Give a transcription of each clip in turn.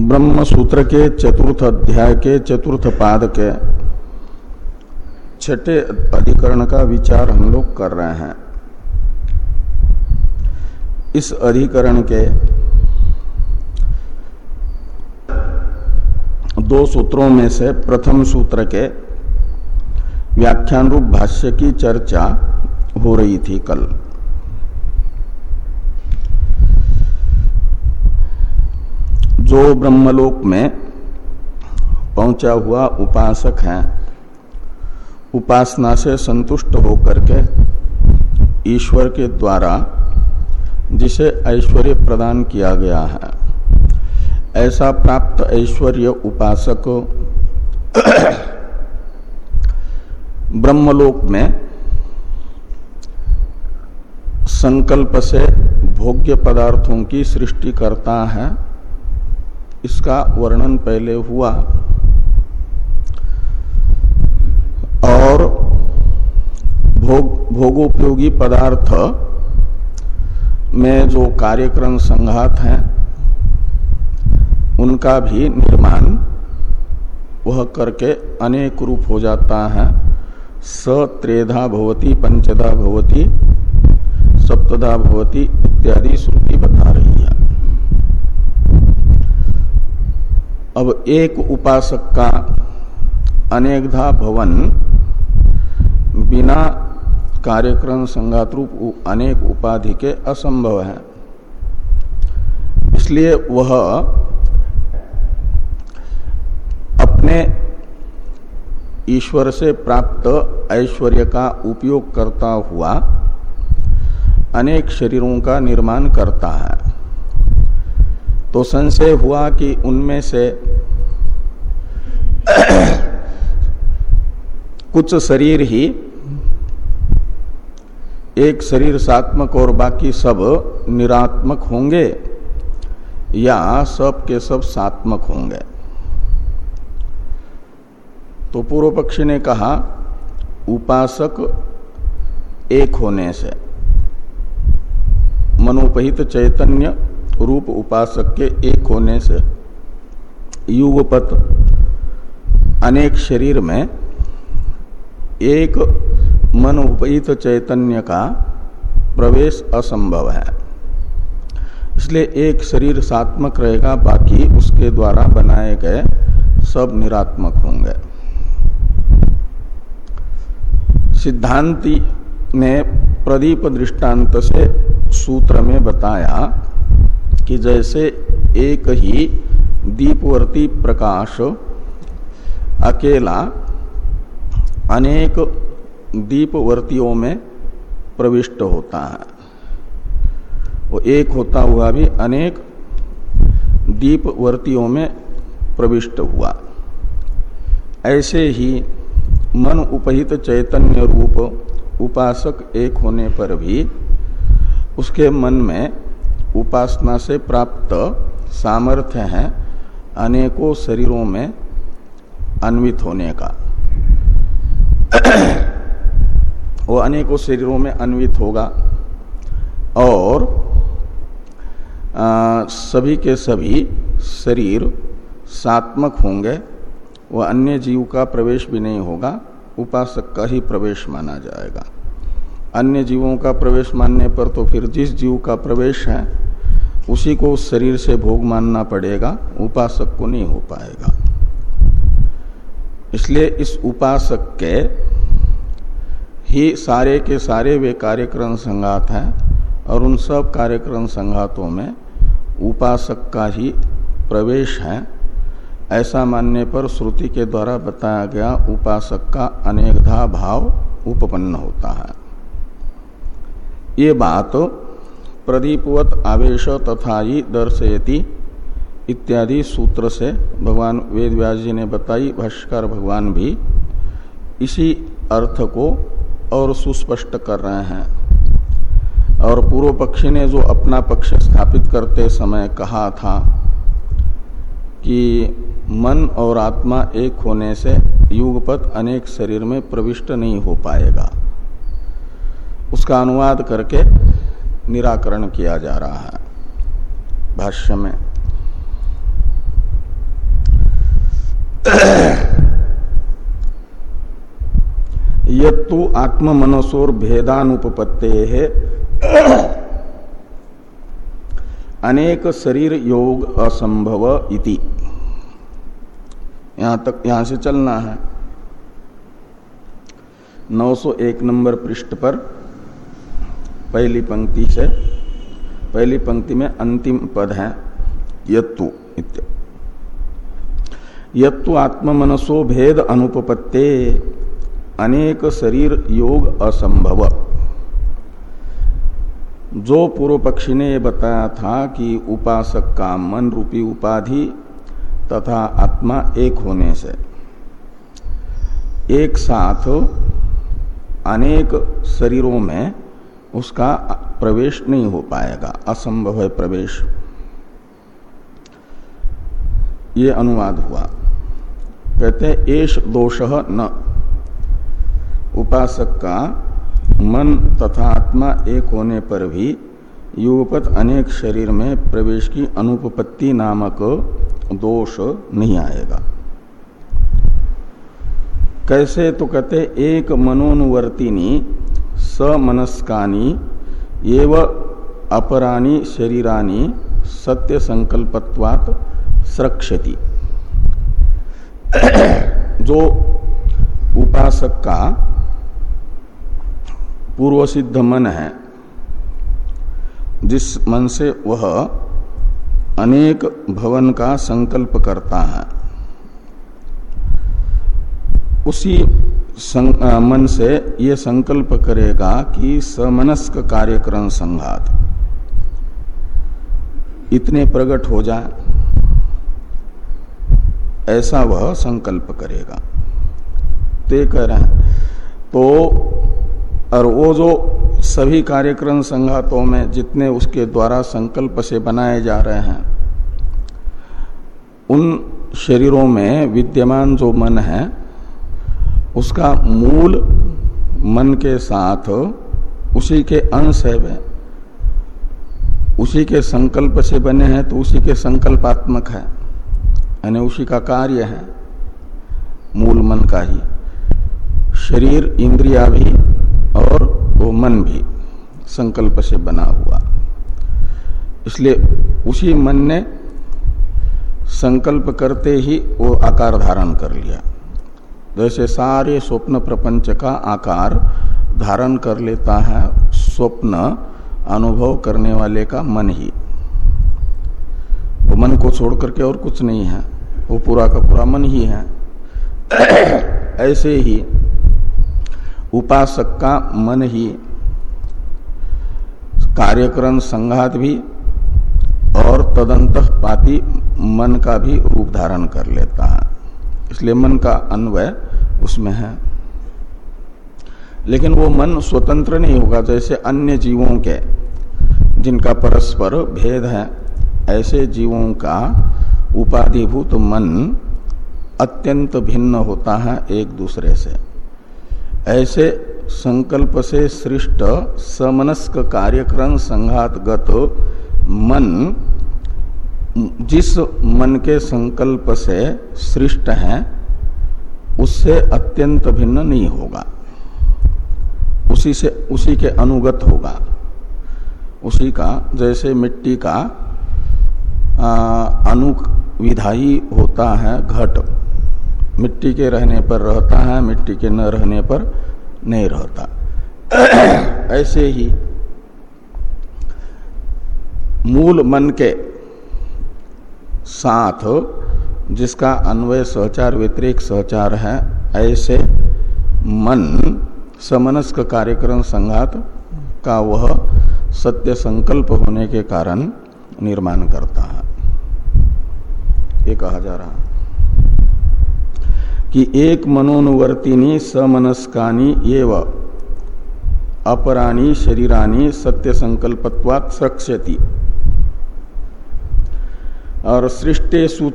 ब्रह्म सूत्र के चतुर्थ अध्याय के चतुर्थ पाद के छठे अधिकरण का विचार हम लोग कर रहे हैं। इस अधिकरण के दो सूत्रों में से प्रथम सूत्र के व्याख्यान रूप भाष्य की चर्चा हो रही थी कल। जो ब्रह्मलोक में पहुँचा हुआ उपासक है, उपासना से संतुष्ट होकर के ईश्वर के द्वारा जिसे ऐश्वर्य प्रदान किया गया है, ऐसा प्राप्त ऐश्वर्य उपासक ब्रह्मलोक में संकल्प से भोग्य पदार्थों की सृष्टि करता है। इसका वर्णन पहले हुआ। और भोग, भोगोपयोगी पदार्थ में जो कार्यक्रम संघात हैं, उनका भी निर्माण वह करके अनेक रूप हो जाता है। स त्रेधा भवती, पंचधा भवती, सप्तधा भवती इत्यादि श्रुति बता रही है। अब एक उपासक का अनेकधा भवन बिना कार्यक्रम संघात रूप अनेक उपाधि के असंभव है। इसलिए वह अपने ईश्वर से प्राप्त ऐश्वर्य का उपयोग करता हुआ अनेक शरीरों का निर्माण करता है। तो संशय हुआ कि उनमें से कुछ शरीर ही, एक शरीर सात्मक और बाकी सब निरात्मक होंगे या सब के सब सात्मक होंगे। तो पूर्व पक्षी ने कहा, उपासक एक होने से, मनोपहित चैतन्य रूप उपासक के एक होने से युगपत अनेक शरीर में एक मन उपहित चैतन्य का प्रवेश असंभव है। इसलिए एक शरीर सात्मक रहेगा, बाकी उसके द्वारा बनाए गए सब निरात्मक होंगे। सिद्धांति ने प्रदीप दृष्टांत से सूत्र में बताया कि जैसे एक ही दीपवर्ती प्रकाश अकेला अनेक दीपवर्तियों में प्रविष्ट होता है। वो एक होता हुआ भी अनेक दीपवर्तियों में प्रविष्ट हुआ। ऐसे ही मन उपहित चैतन्य रूप उपासक एक होने पर भी उसके मन में उपासना से प्राप्त सामर्थ्य है अनेकों शरीरों में अन्वित होने का। वो अनेकों शरीरों में अन्वित होगा और आ, सभी के सभी शरीर सात्मक होंगे वह अन्य जीव का प्रवेश भी नहीं होगा उपासक का ही प्रवेश माना जाएगा। अन्य जीवों का प्रवेश मानने पर तो फिर जिस जीव का प्रवेश है, उसी को उस शरीर से भोग मानना पड़ेगा, उपासक को नहीं हो पाएगा। इसलिए इस उपासक के ही सारे के सारे वे कार्यक्रम संघात हैं, और उन सब कार्यक्रम संघातों में उपासक का ही प्रवेश है। ऐसा मानने पर श्रुति के द्वारा बताया गया उपासक का अनेकधा भाव उपपन्न होता है। ये बात प्रदीपवत आवेश तथा ही दर्शयति इत्यादि सूत्र से भगवान वेद व्यास जी ने बताई, भाष्कर भगवान भी इसी अर्थ को और सुस्पष्ट कर रहे हैं। और पूर्व पक्षी ने जो अपना पक्ष स्थापित करते समय कहा था कि मन और आत्मा एक होने से युगपत अनेक शरीर में प्रविष्ट नहीं हो पाएगा। उसका अनुवाद करके निराकरण किया जा रहा है। भाष्य में। यु आत्म मनसोर भेदानुपत्ते है अनेक शरीर योग असंभव इति। यहाँ तक, यहाँ से चलना है। 901 नंबर पृष्ठ पर पहली पंक्ति से, पहली पंक्ति में अंतिम पद है, यत्तु यत्तु आत्म मनसो भेद अनुपपत्ते, अनेक शरीर योग असंभव। जो पूर्व पक्षी ने बताया था कि उपासक का मन रूपी उपाधि तथा आत्मा एक होने से, एक साथ अनेक शरीरों में उसका प्रवेश नहीं हो पाएगा। असंभव है प्रवेश। ये अनुवाद हुआ। कहते हैं एश दोष न। उपासक का मन तथा आत्मा एक होने पर भी युगपत अनेक शरीर में प्रवेश की अनुपपत्ति नामक दोष नहीं आएगा। कैसे? तो कहते एक मनोनुवर्तिनी समनस्कानी एव अपरानी शरीरानी सत्य संकल्पत्वात स्रक्षति। जो उपासक का पूर्व सिद्ध मन है, जिस मन से वह अनेक भवन का संकल्प करता है उसी मन से ये संकल्प करेगा कि समनस्क कार्यक्रम संघात। इतने प्रकट हो जाए, ऐसा वह संकल्प करेगा। ते कह रहे हैं तो और वो जो सभी कार्यक्रम संघातों में जितने उसके द्वारा संकल्प से बनाए जा रहे हैं, उन शरीरों में विद्यमान जो मन है उसका मूल मन के साथ उसी के अंश है वे उसी के संकल्प से बने हैं तो उसी के संकल्पात्मक है, यानी उसी का कार्य है, मूल मन का ही। शरीर, इंद्रिया भी और वो मन भी संकल्प से बना हुआ। इसलिए उसी मन ने संकल्प करते ही वो आकार धारण कर लिया। जैसे सारे स्वप्न प्रपंच का आकार धारण कर लेता है, स्वप्न अनुभव करने वाले का मन ही। वो मन को छोड़ करके और कुछ नहीं है। वो पूरा का पूरा मन ही है। ऐसे ही उपासक का मन ही, कार्यक्रम संघात भी और तदंत पाती मन का भी रूप धारण कर लेता है। इसलिए मन का अन्वय उसमें है। लेकिन वो मन स्वतंत्र नहीं होगा जैसे अन्य जीवों के, जिनका परस्पर भेद है। ऐसे जीवों का उपाधिभूत मन अत्यंत भिन्न होता है एक दूसरे से। ऐसे संकल्प से सृष्ट समनस्क कार्यक्रम संघातगत मन, जिस मन के संकल्प से सृष्ट है उससे अत्यंत भिन्न नहीं होगा। उसी से, उसी के अनुगत होगा। उसी का, जैसे मिट्टी का अनुविधाई होता है घट। मिट्टी के रहने पर रहता है, मिट्टी के न रहने पर नहीं रहता। ऐसे ही मूल मन के साथ जिसका अन्वय सहचार व्यतिरिक सहचार है, ऐसे मन समनस्क कार्यक्रम संघात का वह सत्य संकल्प होने के कारण निर्माण करता है। ये कहा जा रहा कि एक मनोनुवर्तिनी समनस्कानी एव अपराणी शरीरानी सत्य संकल्पत्वात् और सृष्टेशु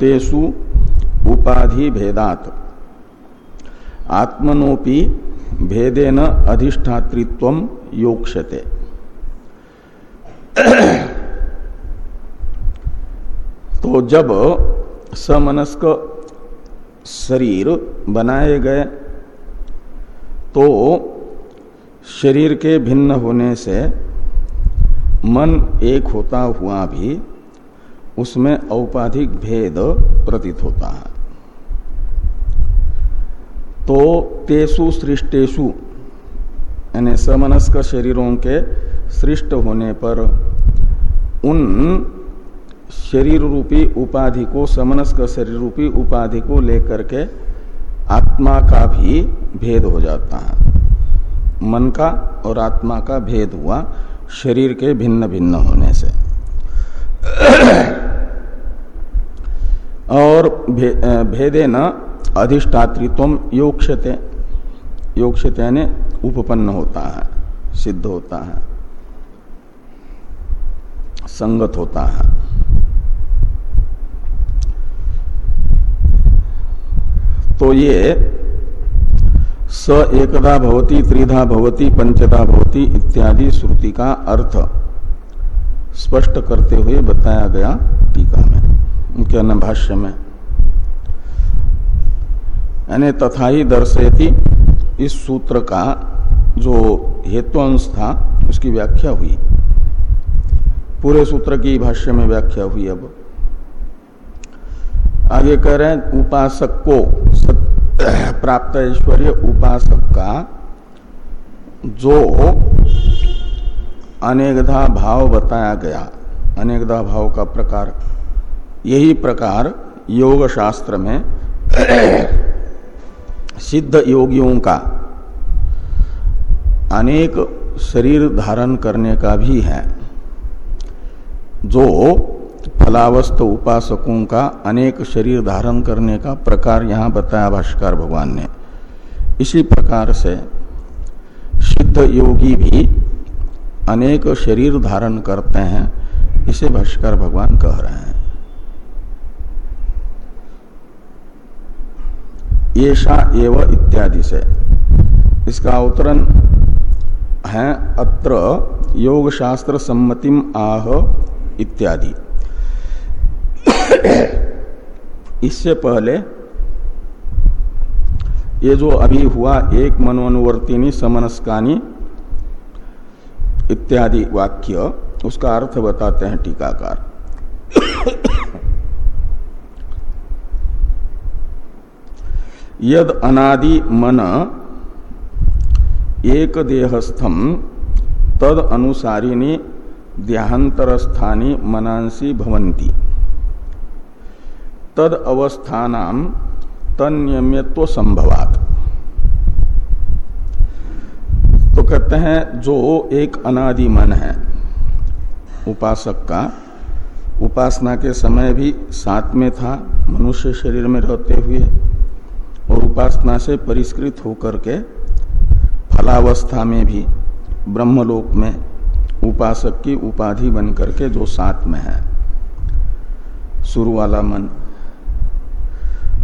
तेसु उपाधि भेदात आत्मनोपि भेदेन अधिष्ठातृत्व योक्षते तो जब समनस्क शरीर बनाए गए तो शरीर के भिन्न होने से मन एक होता हुआ भी उसमें औपाधिक भेद प्रतीत होता है। तो तेसु सृष्टेशु यानी समनस्क शरीरों के सृष्ट होने पर उन शरीर रूपी उपाधि को, समनस्क शरीर रूपी उपाधि को लेकर के आत्मा का भी भेद हो जाता है। मन का और आत्मा का भेद हुआ शरीर के भिन्न भिन्न होने से। और भेदे न अधिष्ठातृत्व योक्षते। योक्षते यानी उपपन्न होता है, सिद्ध होता है, संगत होता है। तो ये स एकदा भवती, त्रिधा भवती, पंचदा भवती इत्यादि श्रुति का अर्थ स्पष्ट करते हुए बताया गया टीका। क्या न भाष्य में। यानी तथा ही दर्शयती इस सूत्र का जो हेतु अंश था, उसकी व्याख्या हुई। पूरे सूत्र की भाष्य में व्याख्या हुई अब। आगे कह रहे हैं, उपासक को प्राप्त ऐश्वर्य उपासक का जो अनेकधा भाव बताया गया। अनेकधा भाव का प्रकार यही प्रकार योग शास्त्र में सिद्ध योगियों का अनेक शरीर धारण करने का भी है, जो फलावस्थ उपासकों का अनेक शरीर धारण करने का प्रकार यहाँ बताया भाष्कर भगवान ने। इसी प्रकार से सिद्ध योगी भी अनेक शरीर धारण करते हैं, इसे भाष्कर भगवान कह रहे हैं। येषा एव इत्यादि से। इसका अवतरण है अत्र योग शास्त्र सम्मतिम आह इत्यादि। इससे पहले ये जो अभी हुआ एक मनोनुवर्तिनी समनस्कानी इत्यादि वाक्य, उसका अर्थ बताते हैं टीकाकार। यद अनादि मन एक देहस्थम तद अनुसारिणी देहांतरस्थानी मनांसी भवंती तद अवस्थान तन्यम्यत्व संभवात तो कहते हैं, जो एक अनादि मन है, उपासक का, उपासना के समय भी साथ में था, मनुष्य शरीर में रहते हुए। और उपासना से परिष्कृत होकर के फलावस्था में भी, ब्रह्मलोक में उपासक की उपाधि बन करके जो साथ में है। शुरू वाला मन।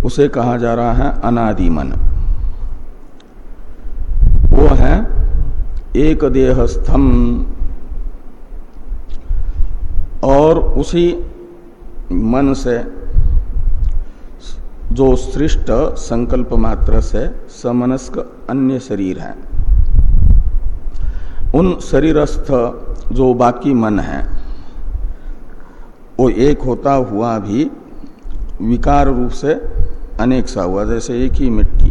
उसे कहा जा रहा है अनादि मन। वो है एक देहस्थम। और उसी मन से जो सृष्ट संकल्प मात्र से समनस्क अन्य शरीर है। उन शरीरस्थ जो बाकी मन है, वो एक होता हुआ भी विकार रूप से अनेक सा हुआ, जैसे एक ही मिट्टी।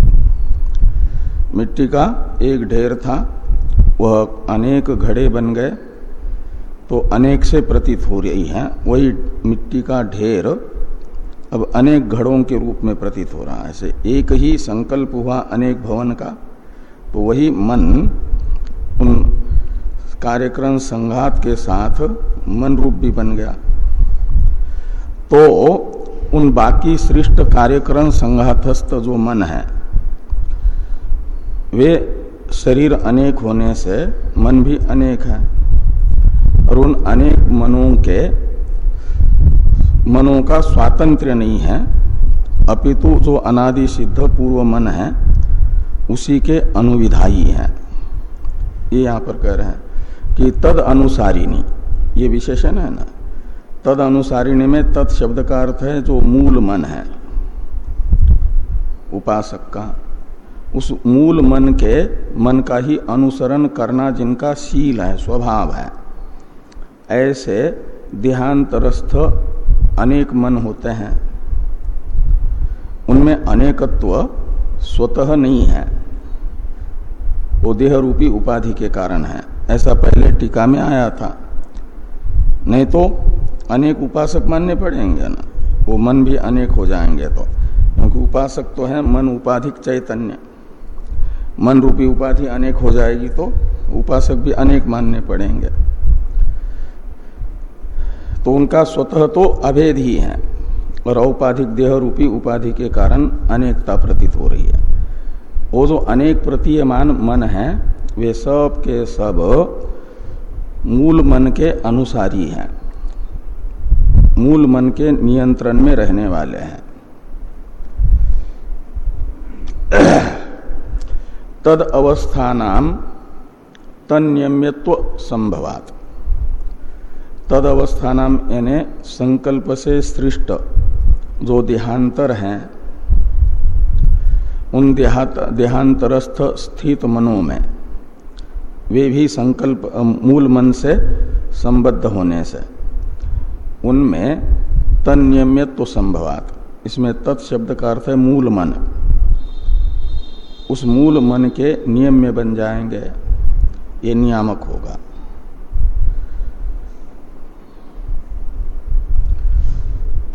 मिट्टी का एक ढेर था, वह अनेक घड़े बन गए तो अनेक से प्रतीत हो रही है। वही मिट्टी का ढेर अब अनेक घड़ों के रूप में प्रतीत हो रहा है। ऐसे एक ही संकल्प हुआ अनेक भवन का तो वही मन उन कार्यक्रम संघात के साथ मन रूप भी बन गया। तो उन बाकी श्रेष्ठ कार्यक्रम संघातस्थ जो मन है, वे शरीर अनेक होने से मन भी अनेक है। और उन अनेक मनों के मनों का स्वातंत्र नहीं है, अपितु जो अनादि सिद्ध पूर्व मन है, उसी के अनुविधायी है। ये यहाँ पर कह रहे हैं कि तद अनुसारिणी, ये विशेषण है ना? तद अनुसारिणी में तद शब्द का अर्थ है जो मूल मन है। उपासक का, उस मूल मन के मन का ही अनुसरण करना जिनका शील है, स्वभाव है, ऐसे देहांतरस्थ अनेक मन होते हैं। उनमें अनेकत्व स्वतः नहीं है। वो देह रूपी उपाधि के कारण है। ऐसा पहले टीका में आया था। नहीं तो अनेक उपासक मानने पड़ेंगे ना। वो मन भी अनेक हो जाएँगे तो। क्योंकि उपासक तो है, मन उपाधिक चैतन्य। मन रूपी उपाधि अनेक हो जाएगी तो उपासक भी अनेक मानने पड़ेंगे। तो उनका स्वतः तो अभेद ही है और औपाधिक देह रूपी उपाधि के कारण अनेकता प्रतीत हो रही है। वो जो अनेक प्रतीयमान मन है, वे सब के सब मूल मन के अनुसारी हैं। मूल मन के नियंत्रण में रहने वाले हैं। तद अवस्थानाम तन्यम्यत्व संभवात। तद अवस्था नाम यानी संकल्प से सृष्ट, जो देहांतर हैं, उन देहात देहांतरस्थ स्थित मनों में, वे भी संकल्प, मूल मन से संबद्ध होने से, उनमें तन्यम्यत्व संभवात। इसमें तत्शब्द का अर्थ है मूल मन। उस मूल मन के नियम में बन जाएँगे, ये नियामक होगा।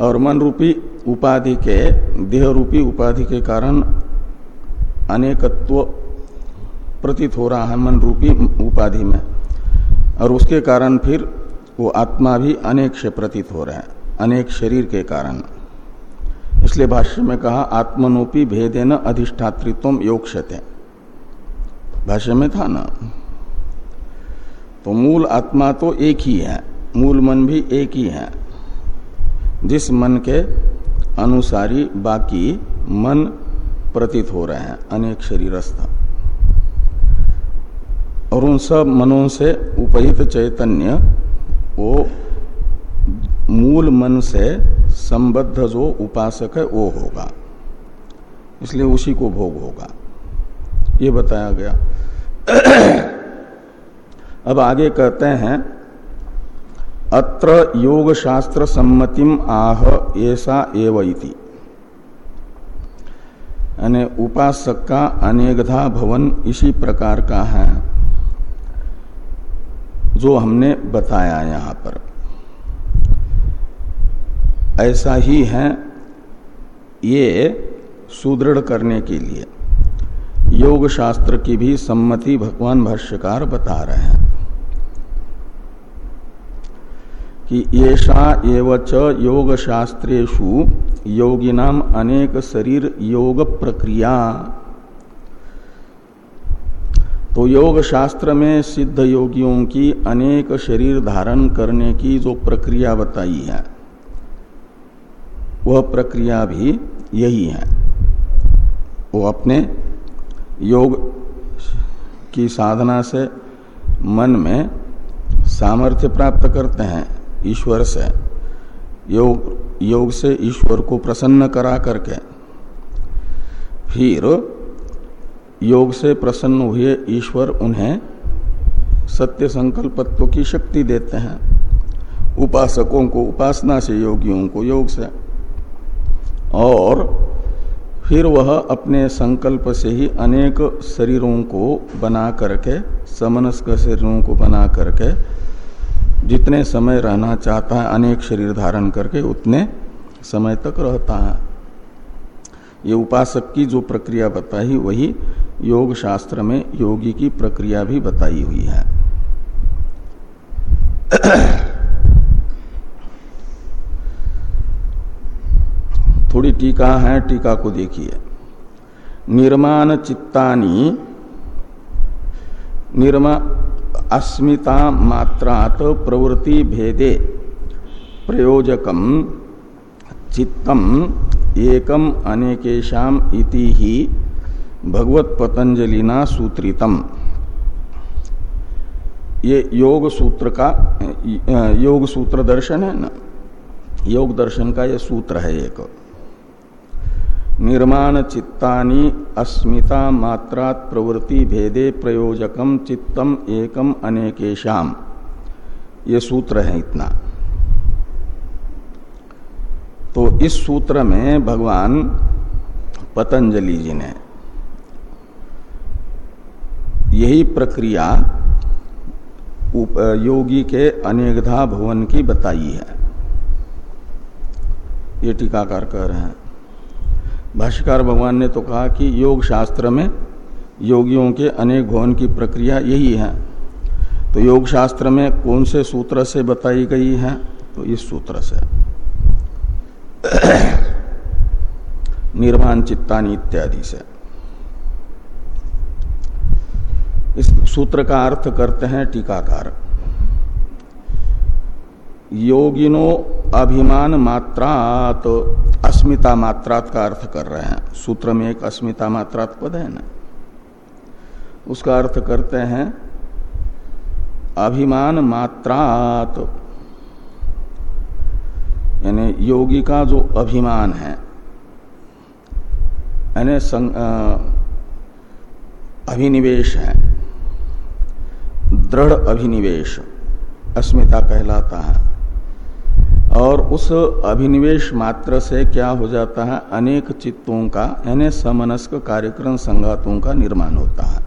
और मन रूपी उपाधि के देह रूपी उपाधि के कारण अनेकत्व प्रतीत हो रहा है मन रूपी उपाधि में। और उसके कारण फिर वो आत्मा भी अनेक से प्रतीत हो रहा है, अनेक शरीर के कारण। इसलिए भाष्य में कहा, आत्मनोपी भेदे न अधिष्ठातृत्व योगते भाष्य में था ना? तो मूल आत्मा तो एक ही है, मूल मन भी एक ही है। जिस मन के अनुसारी बाकी मन प्रतीत हो रहे हैं, अनेक शरीरस्थ। और उन सब मनों से उपहित चैतन्य, वो मूल मन से संबद्ध जो उपासक है, वो होगा। इसलिए उसी को भोग होगा। ये बताया गया। अब आगे कहते हैं अत्र योग शास्त्र सम्मतिम आह ऐसा एवं यानी उपासक का अनेकधा भवन इसी प्रकार का है, जो हमने बताया यहाँ पर। ऐसा ही है ये सुदृढ़ करने के लिए। योग शास्त्र की भी सम्मति भगवान भाष्यकार बता रहे हैं। कि येषा एवच योग शास्त्रेशु योगिनाम अनेक शरीर योग प्रक्रिया। तो योग शास्त्र में सिद्ध योगियों की अनेक शरीर धारण करने की जो प्रक्रिया बताई है, वह प्रक्रिया भी यही है। वो अपने योग की साधना से मन में सामर्थ्य प्राप्त करते हैं। ईश्वर से, योग योग से ईश्वर को प्रसन्न करा करके। फिर योग से प्रसन्न हुए ईश्वर उन्हें सत्य संकल्पत्व की शक्ति देते हैं, उपासकों को, उपासना से, योगियों को, योग से। और फिर वह अपने संकल्प से ही अनेक शरीरों को बना करके, समनस्क शरीरों को बना करके जितने समय रहना चाहता है, अनेक शरीर धारण करके उतने समय तक रहता है। ये उपासक की जो प्रक्रिया बताई, वही योग शास्त्र में योगी की प्रक्रिया भी बताई हुई है। थोड़ी टीका है, टीका को देखिए। निर्माण चित्तानी, निर्मा अस्मिता मात्रात प्रवृत्ति भेदे। प्रयोजकम, चित्तम, एकम अनेकेशम इति ही भगवत पतंजलिना सूत्रितम। ये योग सूत्र का योग सूत्र दर्शन है ना? योग दर्शन का ये सूत्र है एक। निर्माण चित्तानी अस्मिता मात्रात प्रवृत्ति भेदे प्रयोजकम चित्तम एकम अनेकेशम ये सूत्र है इतना। तो इस सूत्र में भगवान पतंजलि जी ने यही प्रक्रिया योगी के अनेकधा भवन की बताई है। ये टीकाकार कह रहे हैं। भाष्यकार भगवान ने तो कहा कि योग शास्त्र में योगियों के अनेक भवन की प्रक्रिया यही है। तो योग शास्त्र में कौन से सूत्र से बताई गई है? तो इस सूत्र से। निर्माण चित्तानी इत्यादि से। इस सूत्र का अर्थ करते हैं टीकाकार। योगिनो अभिमान मात्रात, अस्मिता मात्रात का अर्थ कर रहे हैं? सूत्र में एक अस्मिता मात्रात पद है ना? उसका अर्थ करते हैं, अभिमान मात्रात। यानी योगी का जो अभिमान है, यानी अभिनिवेश है, दृढ़ अभिनिवेश, अस्मिता कहलाता है। और उस अभिनिवेश मात्र से क्या हो जाता है? अनेक चित्तों का, यानी समनस्क कार्यक्रम संघातों का निर्माण होता है।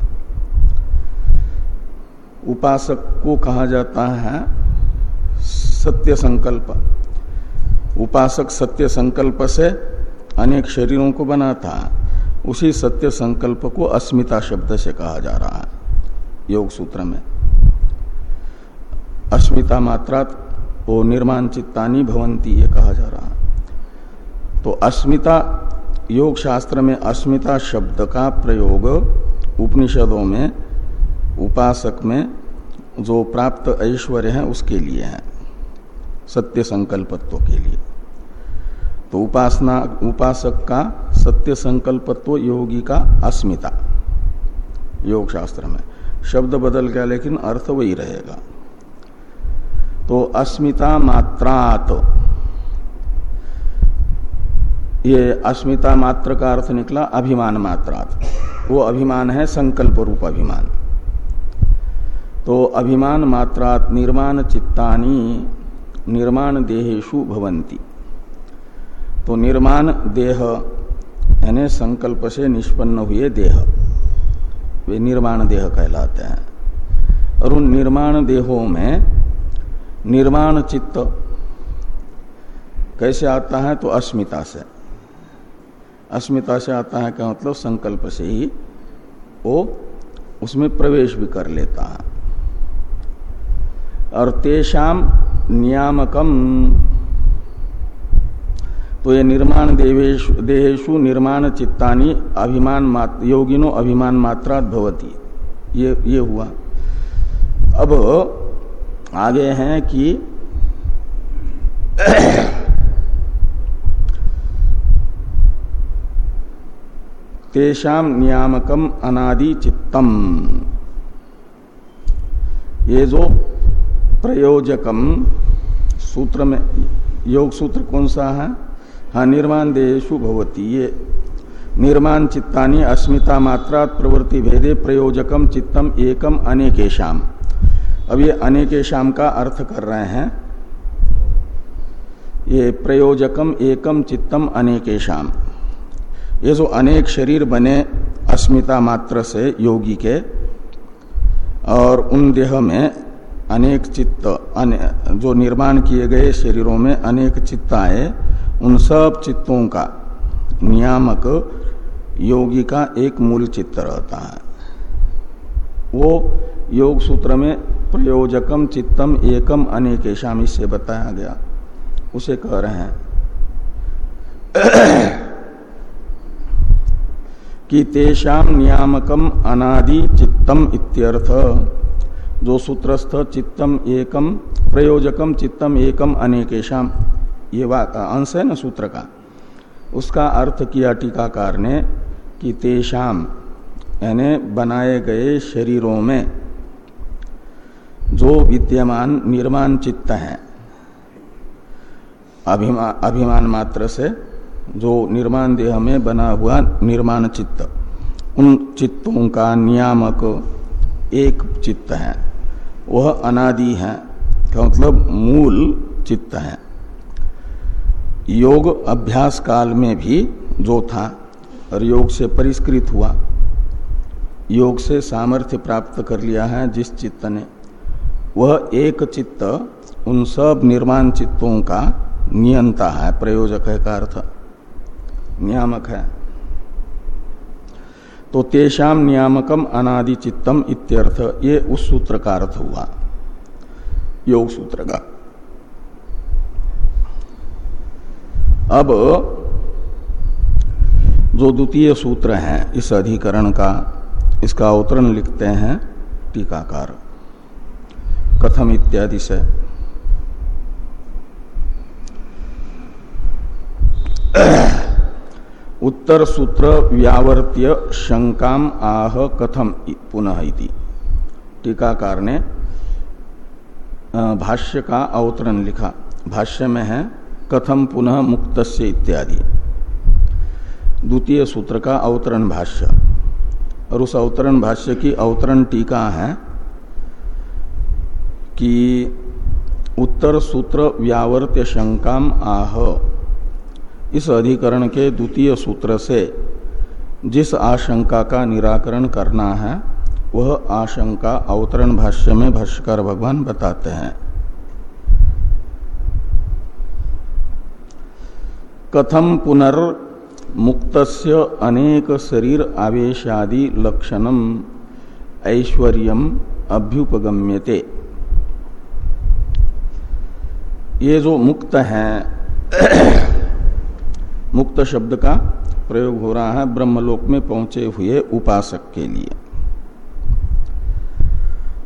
उपासक को कहा जाता है सत्य संकल्प। उपासक सत्य संकल्प से अनेक शरीरों को बनाता है। उसी सत्य संकल्प को अस्मिता शब्द से कहा जा रहा है, योग सूत्र में। अस्मिता मात्रा वो निर्माण चित्तानी भवंती ये कहा जा रहा तो अस्मिता योग शास्त्र में अस्मिता शब्द का प्रयोग उपनिषदों में, उपासक में जो प्राप्त ऐश्वर्य है उसके लिए है, सत्य संकल्पत्व के लिए। तो उपासना, उपासक का सत्य संकल्पत्व, योगी का अस्मिता योग शास्त्र में। शब्द बदल गया लेकिन अर्थ वही रहेगा। तो अस्मिता मात्रात। ये अस्मिता मात्र का अर्थ निकला अभिमान मात्रात। वो अभिमान है संकल्प रूप अभिमान। तो अभिमान मात्रात निर्माण चित्तानी निर्माण देहेशु भवंती तो निर्माण देह, यानी संकल्प से निष्पन्न हुए देह, वे निर्माण देह कहलाते हैं। और उन निर्माण देहों में निर्माण चित्त। कैसे आता है तो अस्मिता से। अस्मिता से आता है क्या मतलब संकल्प से ही वो उसमें प्रवेश भी कर लेता है। और तेषाम नियामकम तो ये निर्माण देहेशु निर्माण चित्तानी अभिमान मात्र योगिनो अभिमान मात्रा भवती। ये ये हुआ। अब आगे हैं कि तेषाम नियामकम अनादि चित्तम ये जो प्रयोजकम, सूत्र में, योग सूत्र कौन सा है? हाँ निर्माण देशु भवती ये। निर्माण चित्तानी अस्मिता मात्रा प्रवृत्ति भेदे प्रयोजकम, चित्तम, एकम अनेकेशम अब ये अनेकेशम का अर्थ कर रहे हैं। ये प्रयोजकम एकम चित्तम अनेकेशम ये जो अनेक शरीर बने अस्मिता मात्र से योगी के और उन देह में अनेक चित्त अने, जो निर्माण किए गए शरीरों में अनेक चित्त आए उन सब चित्तों का नियामक योगी का एक मूल चित्त रहता है। वो योग सूत्र में प्रयोजकम चित्तम एकम अनेकेशम इससे बताया गया। उसे कह रहे हैं कि तेषाम नियामकम अनादि चित्तम इत्यर्थ। जो सूत्रस्थ चित्तम एकम, प्रयोजकम चित्तम एकम अनेकेशम ये बात अंश है ना सूत्र का। उसका अर्थ किया टीकाकार ने कि तेषाम यानी बनाए गए शरीरों में जो विद्यमान निर्माण चित्त है अभिमा, अभिमान मात्र से जो निर्माण देह में बना हुआ निर्माण चित्त उन चित्तों का नियामक एक चित्त है। वह अनादि है का मतलब मूल चित्त है। योग अभ्यास काल में भी जो था और योग से परिष्कृत हुआ योग से सामर्थ्य प्राप्त कर लिया है जिस चित्त ने। वह एक चित्त उन सब निर्माण चित्तों का नियंता है, प्रयोजक है, का अर्थ। नियामक है। तो तेषाम नियामकम अनादि चित्तम इत्यर्थ, ये उस सूत्र का अर्थ हुआ। योग सूत्र का। अब जो द्वितीय सूत्र है, इस अधिकरण का, इसका अवतरण लिखते हैं टीकाकार। कथम इत्यादि से। उत्तर सूत्र व्यावर्त्य शंकाम आह कथम पुनः इति। टीकाकार ने भाष्य का अवतरण लिखा। भाष्य में है, कथम पुनः मुक्त इत्यादि। द्वितीय सूत्र का अवतरण भाष्य। और उस अवतरण भाष्य की अवतरण टीका है कि उत्तर सूत्र व्यावर्त्य शंकाम आह। इस अधिकरण के द्वितीय सूत्र से जिस आशंका का निराकरण करना है, वह आशंका अवतरण भाष्य में भाष्यकार भगवान बताते हैं। कथम पुनर् मुक्तस्य अनेक शरीर आवेशादि लक्षणम ऐश्वर्य अभ्युपगम्यते। ये जो मुक्त हैं, मुक्त शब्द का प्रयोग हो रहा है ब्रह्मलोक में पहुँचे हुए उपासक के लिए।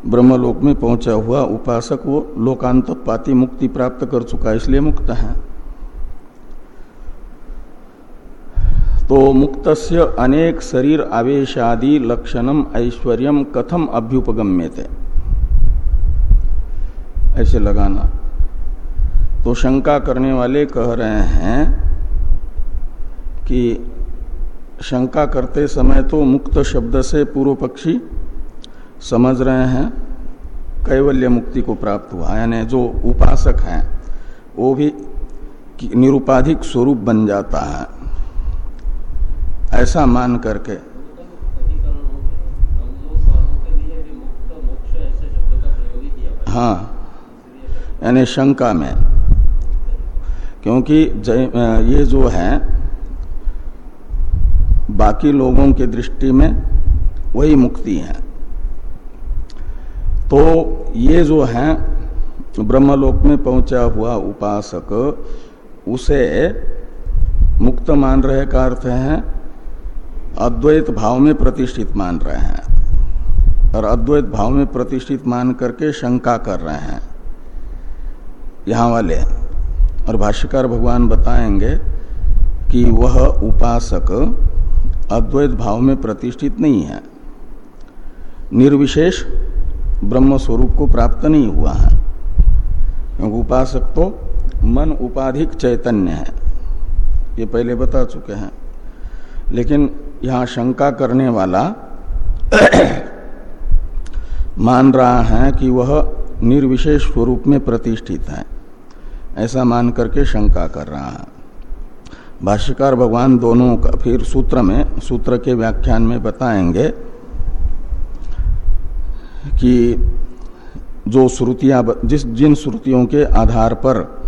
ब्रह्मलोक में पहुँचा हुआ उपासक वो लोकांत लोकांतपाती मुक्ति प्राप्त कर चुका है, इसलिए मुक्त है। तो मुक्त अनेक शरीर आवेशादि लक्षणम, ऐश्वर्यम कथम अभ्युपगम्य थे ऐसे लगाना। तो शंका करने वाले कह रहे हैं कि शंका करते समय तो मुक्त शब्द से पूर्व पक्षी समझ रहे हैं, कैवल्य मुक्ति को प्राप्त हुआ, यानी जो उपासक हैं, वो भी निरुपाधिक स्वरूप बन जाता है, ऐसा मान करके। हाँ यानी शंका में। क्योंकि ये जो है, बाकी लोगों के दृष्टि में वही मुक्ति है। तो ये जो है, ब्रह्मलोक में पहुँचा हुआ उपासक, उसे मुक्त मान रहे का अर्थ है, अद्वैत भाव में प्रतिष्ठित मान रहे हैं। और अद्वैत भाव में प्रतिष्ठित मान करके शंका कर रहे हैं। यहाँ वाले और भाष्यकार भगवान बताएँगे कि वह उपासक अद्वैत भाव में प्रतिष्ठित नहीं है। निर्विशेष ब्रह्म स्वरूप को प्राप्त नहीं हुआ है। क्योंकि उपासक तो मन उपाधिक चैतन्य है। ये पहले बता चुके हैं। लेकिन यहाँ शंका करने वाला मान रहा है कि वह निर्विशेष स्वरूप में प्रतिष्ठित है। ऐसा मान करके शंका कर रहा है। भाष्यकार भगवान दोनों का फिर सूत्र में, सूत्र के व्याख्यान में बताएँगे कि जो श्रुतियाँ, जिस, जिन श्रुतियों के आधार पर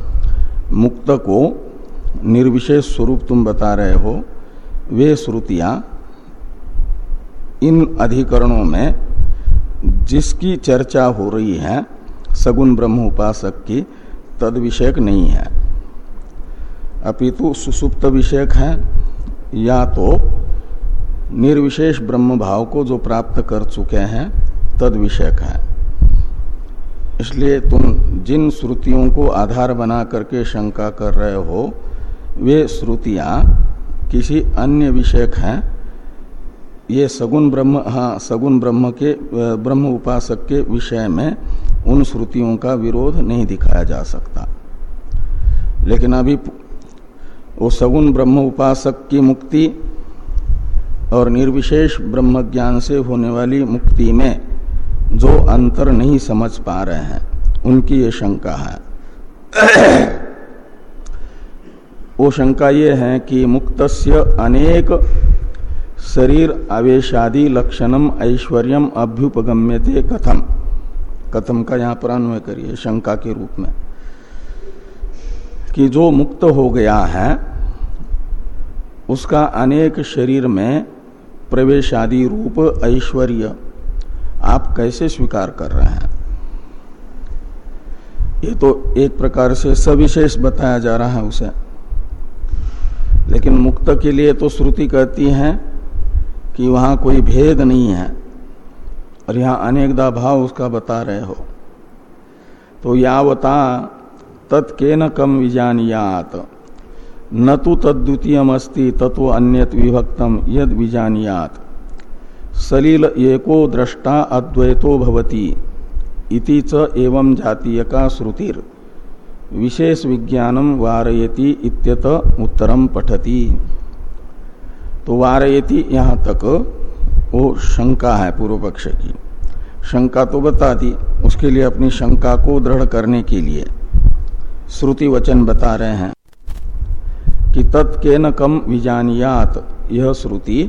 मुक्त को निर्विशेष स्वरूप तुम बता रहे हो, वे श्रुतियाँ इन अधिकरणों में जिसकी चर्चा हो रही है, सगुण ब्रह्म उपासक की तद विषयक नहीं है। अपितु सुसुप्त विषयक है, या तो निर्विशेष ब्रह्म भाव को जो प्राप्त कर चुके हैं तद विषयक है। इसलिए तुम जिन श्रुतियों को आधार बना करके शंका कर रहे हो, वे श्रुतियाँ किसी अन्य विषयक हैं। ये सगुण ब्रह्म हाँ सगुण ब्रह्म के, ब्रह्म उपासक के विषय में उन श्रुतियों का विरोध नहीं दिखाया जा सकता। लेकिन अभी वो सगुण ब्रह्म उपासक की मुक्ति और निर्विशेष ब्रह्म ज्ञान से होने वाली मुक्ति में जो अंतर नहीं समझ पा रहे हैं, उनकी ये शंका है। वो शंका ये है कि मुक्तस्य अनेक शरीर आवेशादि लक्षणम, ऐश्वर्यम, अभ्युपगम्यते कथम। कथम का यहाँ पर अन्वय करिए, शंका के रूप में, कि जो मुक्त हो गया है, उसका अनेक शरीर में प्रवेश आदि रूप ऐश्वर्य, आप कैसे स्वीकार कर रहे हैं? ये तो एक प्रकार से सविशेष बताया जा रहा है उसे। लेकिन मुक्त के लिए तो श्रुति कहती है कि वहाँ कोई भेद नहीं है। और यहाँ अनेकदा भाव उसका बता रहे हो। तो यावता तत्के न कम विजानियात। न तो तद्वितीयम अस्ति तत्व अन्यत विभक्तम, यद विजानियात। सलील एको दृष्टा अद्वैतो भवति, इति च एवं जातीय का श्रुतिर। विशेष विज्ञानम वारयति इत्यत उत्तरम पठति। तो वारयति यहाँ तक। वो शंका है पूर्व पक्ष की। शंका तो बता दी, उसके लिए अपनी शंका को दृढ़ करने के लिए। श्रुति वचन बता रहे हैं कि तत्के न कम विजानियात, यह श्रुति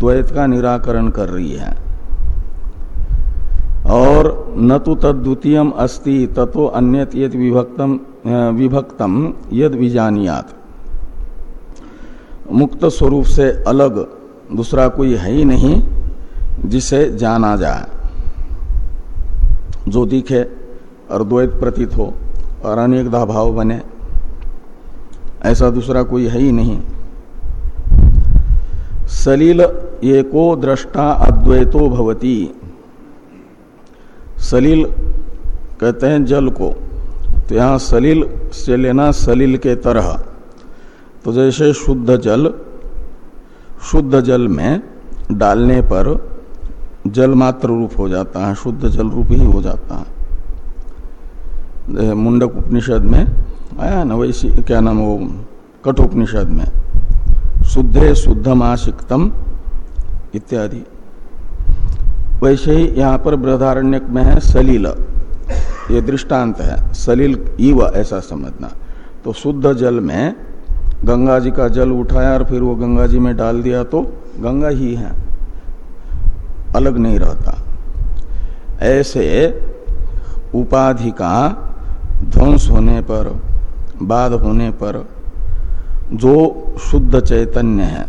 द्वैत का निराकरण कर रही है। और न तो तद्वितीयम अस्ति, ततो अन्य विभक्तम विभक्तम, यद विजानियात। मुक्त स्वरूप से अलग दूसरा कोई है ही नहीं जिसे जाना जाए। जो दिखे और द्वैत प्रतीत हो और अनेकदा भाव बने, ऐसा दूसरा कोई है ही नहीं। सलील एको दृष्टा अद्वैतो भवती। सलील कहते हैं जल को तो यहाँ सलील से लेना सलील के तरह। तो जैसे शुद्ध जल शुद्ध जल में डालने पर जल मात्र रूप हो जाता है, शुद्ध जल रूप ही हो जाता है। मुंडक उपनिषद में आया ना, वैसी, क्या नाम वो, कठोपनिषद में, शुद्धे शुद्धमाशिकतम इत्यादि। वैसे ही यहाँ पर बृहदारण्यक में है सलील। ये दृष्टांत है, सलील ईव ऐसा समझना। तो शुद्ध जल में गंगा जी का जल उठाया और फिर वो गंगा जी में डाल दिया तो गंगा ही है। अलग नहीं रहता। ऐसे उपाधि का ध्वंस होने पर बाद होने पर जो शुद्ध चैतन्य है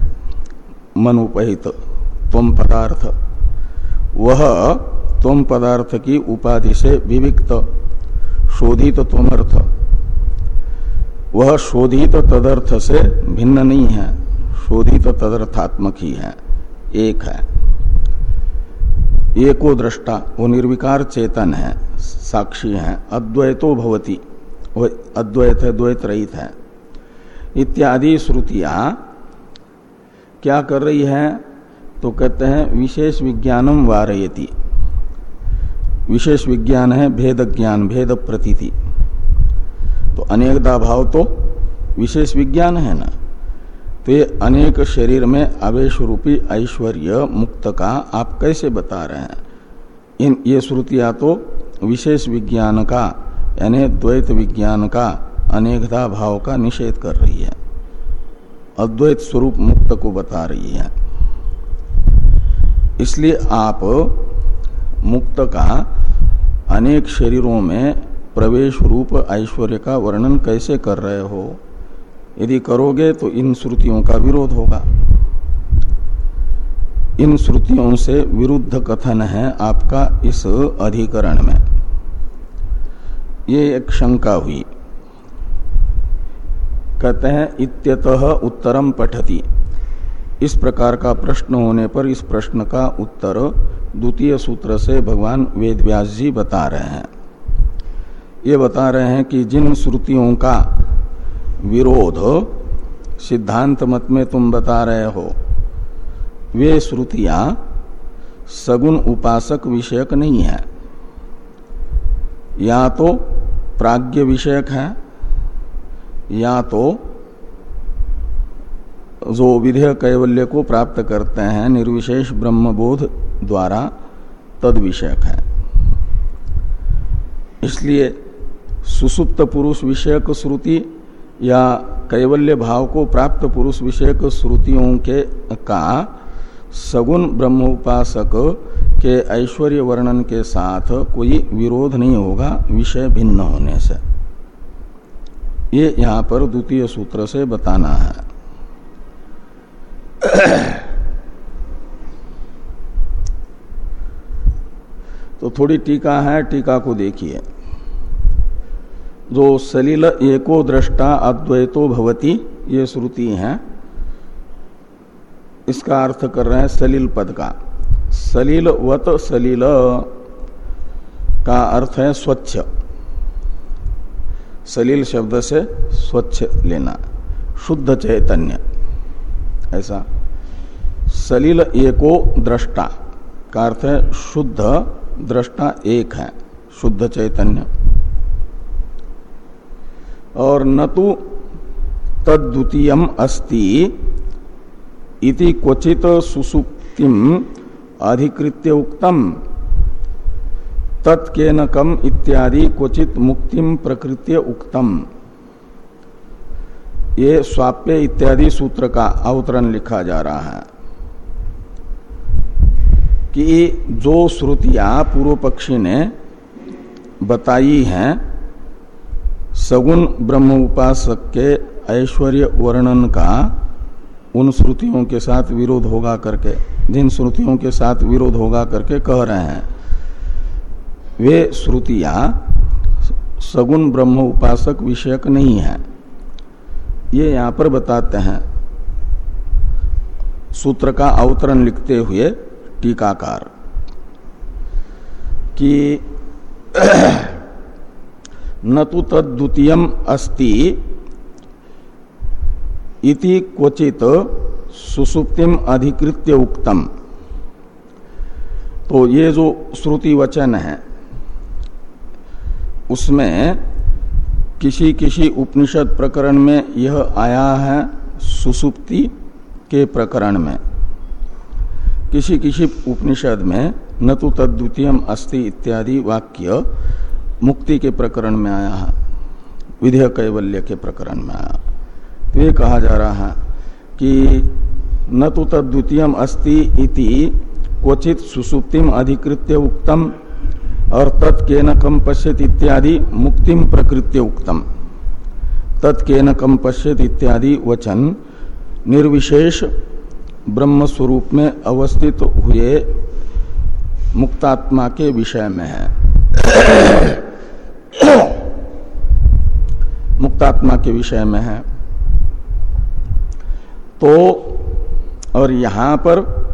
मन उपहित तुम पदार्थ, वह तुम पदार्थ की उपाधि से विविक्त, शोधित तुमर्थ वह शोधित तदर्थ से भिन्न नहीं है शोधित तदर्थात्मक ही है, एक है। एको दृष्टा, वो निर्विकार चेतन है, साक्षी है, अद्वैतो भवती, वो अद्वैत है द्वैत रहित है। इत्यादि श्रुतियाँ क्या कर रही है? तो कहते हैं, विशेष विज्ञानम वारयती। विशेष विज्ञान है, भेद ज्ञान, भेद प्रतीति। तो अनेकदा भाव तो विशेष विज्ञान है ना? तो ये अनेक शरीर में आवेश रूपी ऐश्वर्य मुक्त का आप कैसे बता रहे हैं? इन, ये श्रुतियाँ तो विशेष विज्ञान का, यानी द्वैत विज्ञान का अनेकता भाव का निषेध कर रही है। अद्वैत स्वरूप मुक्त को बता रही है। इसलिए आप मुक्त का अनेक शरीरों में प्रवेश रूप ऐश्वर्य का वर्णन कैसे कर रहे हो? यदि करोगे तो इन श्रुतियों का विरोध होगा। इन श्रुतियों से विरुद्ध कथन है आपका इस अधिकरण में। ये एक शंका हुई। कहते हैं, इत्यतः उत्तरम पठती। इस प्रकार का प्रश्न होने पर इस प्रश्न का उत्तर द्वितीय सूत्र से भगवान वेद व्यास जी बता रहे हैं। ये बता रहे हैं कि जिन श्रुतियों का विरोध सिद्धांत मत में तुम बता रहे हो, वे श्रुतियाँ सगुण उपासक विषयक नहीं है। या तो प्राज्ञ विषयक है, या तो जो विधेय कैवल्य को प्राप्त करते हैं, निर्विशेष ब्रह्मबोध द्वारा तद विषयक है। इसलिए सुसुप्त पुरुष विषयक श्रुति या कैवल्य भाव को प्राप्त पुरुष विषयक श्रुतियों के का सगुण ब्रह्म उपासक के ऐश्वर्य वर्णन के साथ कोई विरोध नहीं होगा, विषय भिन्न होने से। ये यहाँ पर द्वितीय सूत्र से बताना है। तो थोड़ी टीका है, टीका को देखिए। जो सलील एको दृष्टा अद्वैतो भवती, ये श्रुति है। इसका अर्थ कर रहे हैं सलील पद का। सलील वत सलील का अर्थ है स्वच्छ। सलील शब्द से स्वच्छ लेना, शुद्ध चैतन्य। ऐसा। सलील एको दृष्टा का अर्थ है शुद्ध, दृष्टा एक है, शुद्ध चैतन्य। और न तो तद्वितीयम अस्ति इति क्वचित सुसुप्तिम अधिकृत्य उक्तम। तत्केनकम इत्यादि क्वचित मुक्तिम प्रकृत्य उक्तम। ये स्वाप्य इत्यादि सूत्र का अवतरण लिखा जा रहा है कि जो श्रुतियाँ पूर्व पक्षी ने बताई हैं सगुण ब्रह्म उपासक के ऐश्वर्य वर्णन का उन श्रुतियों के साथ विरोध होगा करके, जिन श्रुतियों के साथ विरोध होगा करके कह रहे हैं। वे श्रुतियाँ सगुण ब्रह्म उपासक विषयक नहीं है। ये यहाँ पर बताते हैं। सूत्र का अवतरण लिखते हुए टीकाकार कि न तो तद्वितीयम अस्ति इति क्वचित सुसुप्तिम अधिकृत्य उक्तम। तो ये जो श्रुति वचन है, उसमें किसी किसी उपनिषद प्रकरण में यह आया है, सुसुप्ति के प्रकरण में। किसी किसी उपनिषद में न तो तद्वितीयम अस्ति इत्यादि वाक्य मुक्ति के प्रकरण में आया है, विधेय कैवल्य के प्रकरण में आया। तो ये कहा जा रहा है कि न तो तद्वितीयम अस्ति इति क्वचित सुसुप्तिम अधिकृत्य उक्तम, और तत्केन कम पश्यत इत्यादि मुक्तिम प्रकृत्य उक्तम। तत्केन कम पश्यत इत्यादि वचन निर्विशेष ब्रह्म स्वरूप में अवस्थित हुए मुक्तात्मा के विषय में है। मुक्तात्मा के विषय में है। तो और यहाँ पर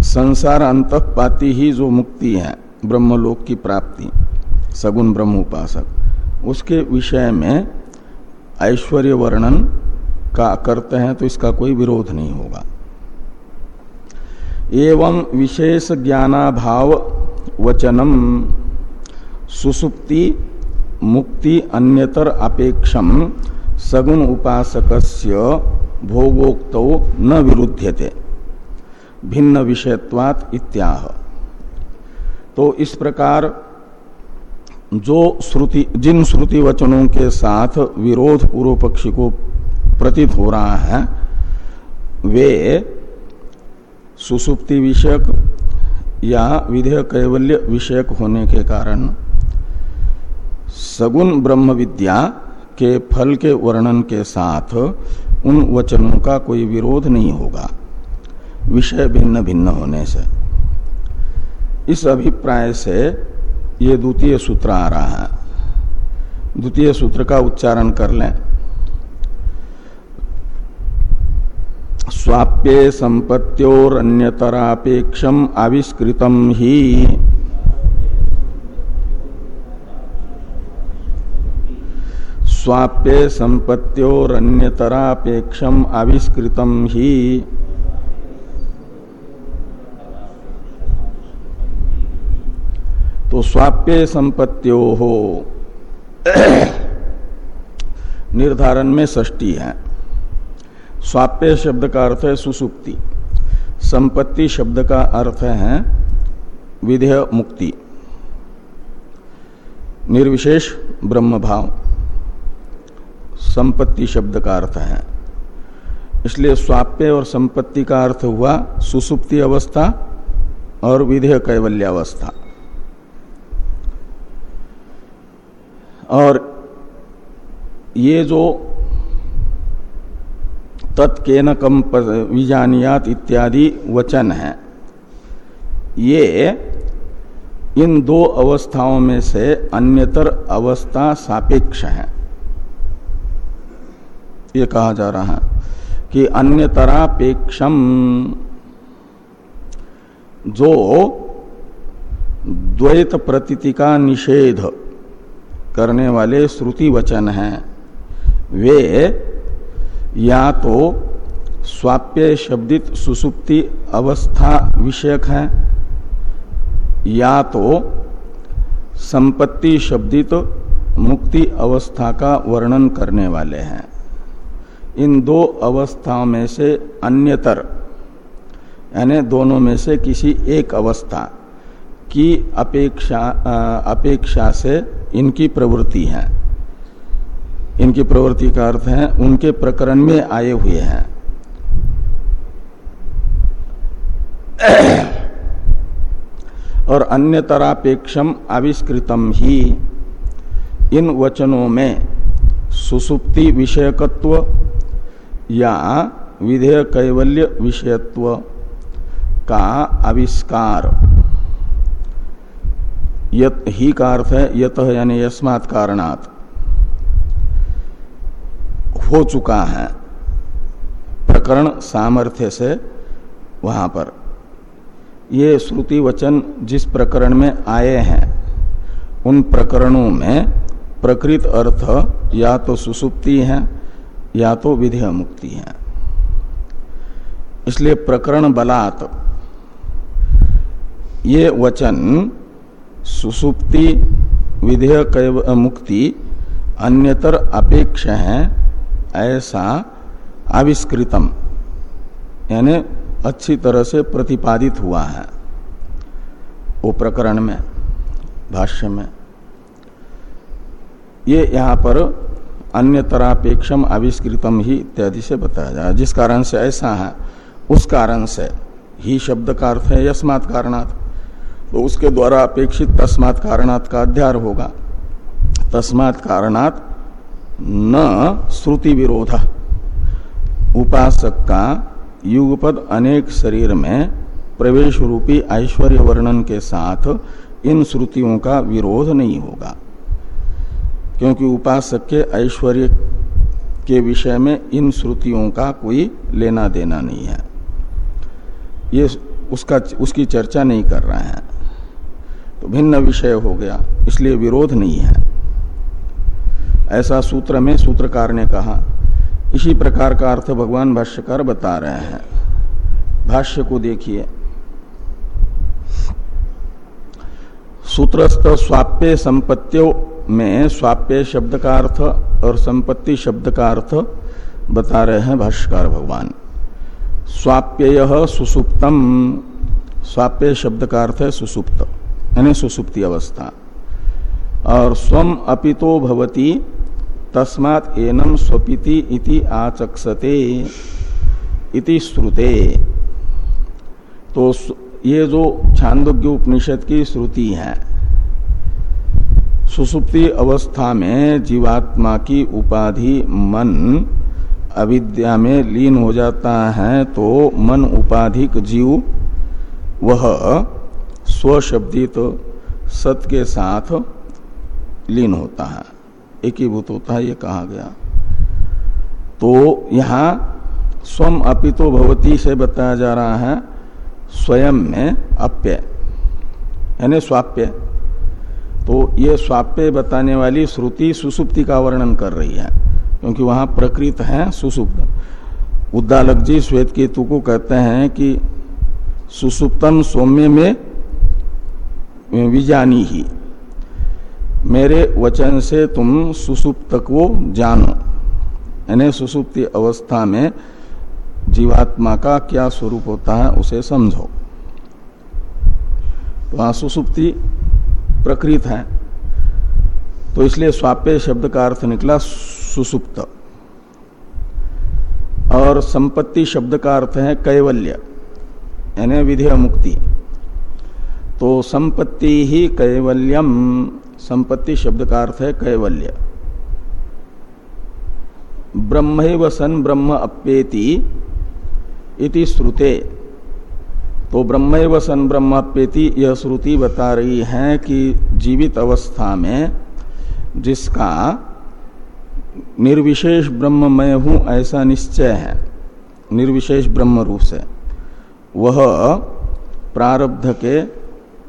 संसार अंत पाती ही जो मुक्ति है, ब्रह्मलोक की प्राप्ति, सगुण ब्रह्म उपासक उसके विषय में ऐश्वर्य वर्णन का करते हैं तो इसका कोई विरोध नहीं होगा। एवं विशेष ज्ञानाभाव वचनम सुसुप्ति मुक्ति अन्यतर अपेक्षम सगुण उपासक भोगोक्त न विरुध्यते। भिन्न विषयत्वात इत्याह। तो इस प्रकार जो श्रुति, जिन श्रुति वचनों के साथ विरोध पूर्व पक्षी को प्रतीत हो रहा है, वे सुसुप्ति विषयक या विधेय कैवल्य विषयक होने के कारण सगुण ब्रह्म विद्या के फल के वर्णन के साथ उन वचनों का कोई विरोध नहीं होगा। विषय भिन्न भिन्न होने से। इस अभिप्राय से ये द्वितीय सूत्र आ रहा है। द्वितीय सूत्र का उच्चारण कर लें। स्वाप्ये संपत्तियोरन्यतरापेक्षम आविष्कृतम ही। स्वाप्य संपत्तियोरन्यतरापेक्षम आविष्कृतम ही। तो स्वाप्य संपत्तियों हो निर्धारण में षष्टी है। स्वाप्य शब्द का अर्थ है सुसुप्ति। संपत्ति शब्द का अर्थ है विधेय मुक्ति। निर्विशेष ब्रह्म भाव संपत्ति शब्द का अर्थ है। इसलिए स्वाप्य और संपत्ति का अर्थ हुआ सुसुप्ति अवस्था और विधेय कैवल्यावस्था और ये जो तत्केन कम विजानियात इत्यादि वचन है, ये इन दो अवस्थाओं में से अन्यतर अवस्था सापेक्ष है। ये कहा जा रहा है कि अन्यतरापेक्षम, जो द्वैत प्रतीति का निषेध करने वाले श्रुति वचन हैं, वे या तो स्वाप्य शब्दित सुसुप्ति अवस्था विषयक है, या तो संपत्ति शब्दित मुक्ति अवस्था का वर्णन करने वाले हैं। इन दो अवस्थाओं में से अन्यतर, यानी दोनों में से किसी एक अवस्था की अपेक्षा अपेक्षा से इनकी प्रवृत्ति है। इनकी प्रवृत्ति का अर्थ है, उनके प्रकरण में आए हुए हैं। और अन्य तरापेक्षम आविष्कृतम ही, इन वचनों में सुसुप्ति विषयकत्व या विधेय कैवल्य विषयत्व का आविष्कार। यत ही का अर्थ है, यत यानी यस्मात् कारणात हो चुका है प्रकरण सामर्थ्य से वहाँ पर। ये श्रुति वचन जिस प्रकरण में आए हैं, उन प्रकरणों में प्रकृत अर्थ या तो सुसुप्ति है या तो विधेय मुक्ति है। इसलिए प्रकरण बलात्। ये वचन सुसुप्ति, विधेय मुक्ति, अन्यतर अपेक्ष है, ऐसा आविष्कृतम, यानी अच्छी तरह से प्रतिपादित हुआ है। वो प्रकरण में, भाष्य में। ये यहाँ पर अन्यतरापेक्षम आविष्कृतम ही इत्यादि से बताया जाए। जिस कारण से ऐसा है, उस कारण से ही शब्द का अर्थ है यस्मात् कारणात्। तो उसके द्वारा अपेक्षित तस्मात् कारणात् का अध्यार होगा। तस्मात् कारणात् न श्रुति विरोध उपासक का युगपद अनेक शरीर में प्रवेश रूपी ऐश्वर्य वर्णन के साथ इन श्रुतियों का विरोध नहीं होगा। क्योंकि उपासक के ऐश्वर्य के विषय में इन श्रुतियों का कोई लेना देना नहीं है। ये उसका, उसकी चर्चा नहीं कर रहे हैं। तो भिन्न विषय हो गया, इसलिए विरोध नहीं है। ऐसा सूत्र में सूत्रकार ने कहा, इसी प्रकार का अर्थ भगवान भाष्यकार बता रहे हैं। भाष्य को देखिए। सूत्रस्थ स्वाप्य संपत्तियों में स्वाप्य शब्द का अर्थ और संपत्ति शब्द का अर्थ बता रहे हैं भाष्यकार भगवान। स्वाप्य सुसुप्तम। स्वाप्य शब्द का अर्थ है सुसुप्त, यानी सुसुप्ति अवस्था। और स्वम अपितो भवती, तस्मात एनम स्वपिति इति आचक्षते, इति श्रुते। तो ये जो छांदोग्य उपनिषद की श्रुति है सुसुप्ति अवस्था में जीवात्मा की उपाधि मन अविद्या में लीन हो जाता है तो मन उपाधिक जीव, वह स्वशब्दित सत के साथ लीन होता है। एकीभूत होता है, ये कहा गया। तो यहाँ स्वम अपितो भवती से बताया जा रहा है, स्वयं में अप्य, यानी स्वाप्य। तो ये स्वाप्य बताने वाली श्रुति सुसुप्ति का वर्णन कर रही है, क्योंकि वहाँ प्रकृत है सुसुप्त। उद्दालक जी श्वेत केतु को कहते हैं कि सुसुप्तम सौम्य में विजानी ही। मेरे वचन से तुम सुसुप्त को जानो। यानी सुसुप्ति अवस्था में जीवात्मा का क्या स्वरूप होता है उसे समझो। तो वहाँ सुसुप्ति प्रकृत है। तो इसलिए स्वाप्य शब्द का अर्थ निकला सुसुप्त। और संपत्ति शब्द का अर्थ है कैवल्य, यानी विधेय मुक्ति। तो संपत्ति ही कैवल्यम, संपत्ति शब्द का अर्थ है कैवल्य। ब्रह्म सन ब्रह्म अप्येति इति श्रुते। तो ब्रह्म सन ब्रह्म अप्येति यह श्रुति बता रही है कि जीवित अवस्था में जिसका निर्विशेष ब्रह्म मैं हूँ, ऐसा निश्चय है। निर्विशेष ब्रह्म रूप से। वह प्रारब्ध के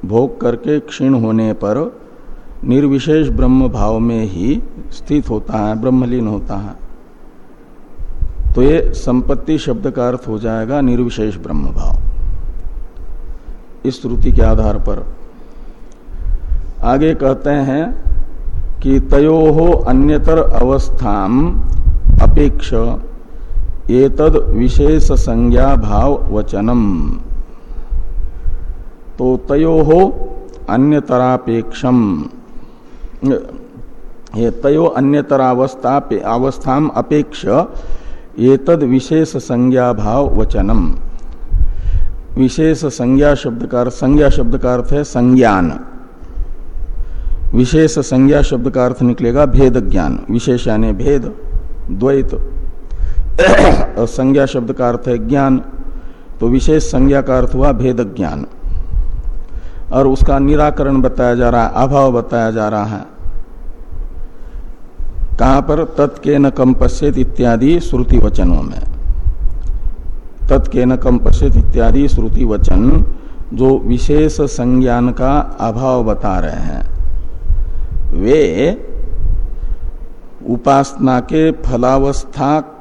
भोग करके क्षीण होने पर निर्विशेष ब्रह्म भाव में ही स्थित होता है, ब्रह्मलीन होता है। तो ये संपत्ति शब्द का अर्थ हो जाएगा निर्विशेष ब्रह्म भाव। इस श्रुति के आधार पर। आगे कहते हैं कि तयो अन्यतर अवस्था अपेक्ष एतद विशेष संज्ञा भाव वचनम। तो तयो अन्यतरापेक्षम। ये तयो अन्यतरावस्था अवस्था अपेक्ष एतद विशेष संज्ञा भाव वचनम। विशेष संज्ञा शब्द का संज्ञा शब्द का अर्थ है संज्ञान। विशेष संज्ञा शब्द का अर्थ निकलेगा भेद ज्ञान विशेष यानी भेद, द्वैत। और संज्ञा शब्द का अर्थ है ज्ञान तो विशेष संज्ञा का अर्थ हुआ भेद ज्ञान और उसका निराकरण बताया जा रहा है, अभाव बताया जा रहा है। कहाँ पर? तत्के न कम इत्यादि श्रुति वचनों में। तत्के न कम पश्चित इत्यादि श्रुति वचन, जो विशेष संज्ञान का अभाव बता रहे हैं। वे उपासना के फलावस्था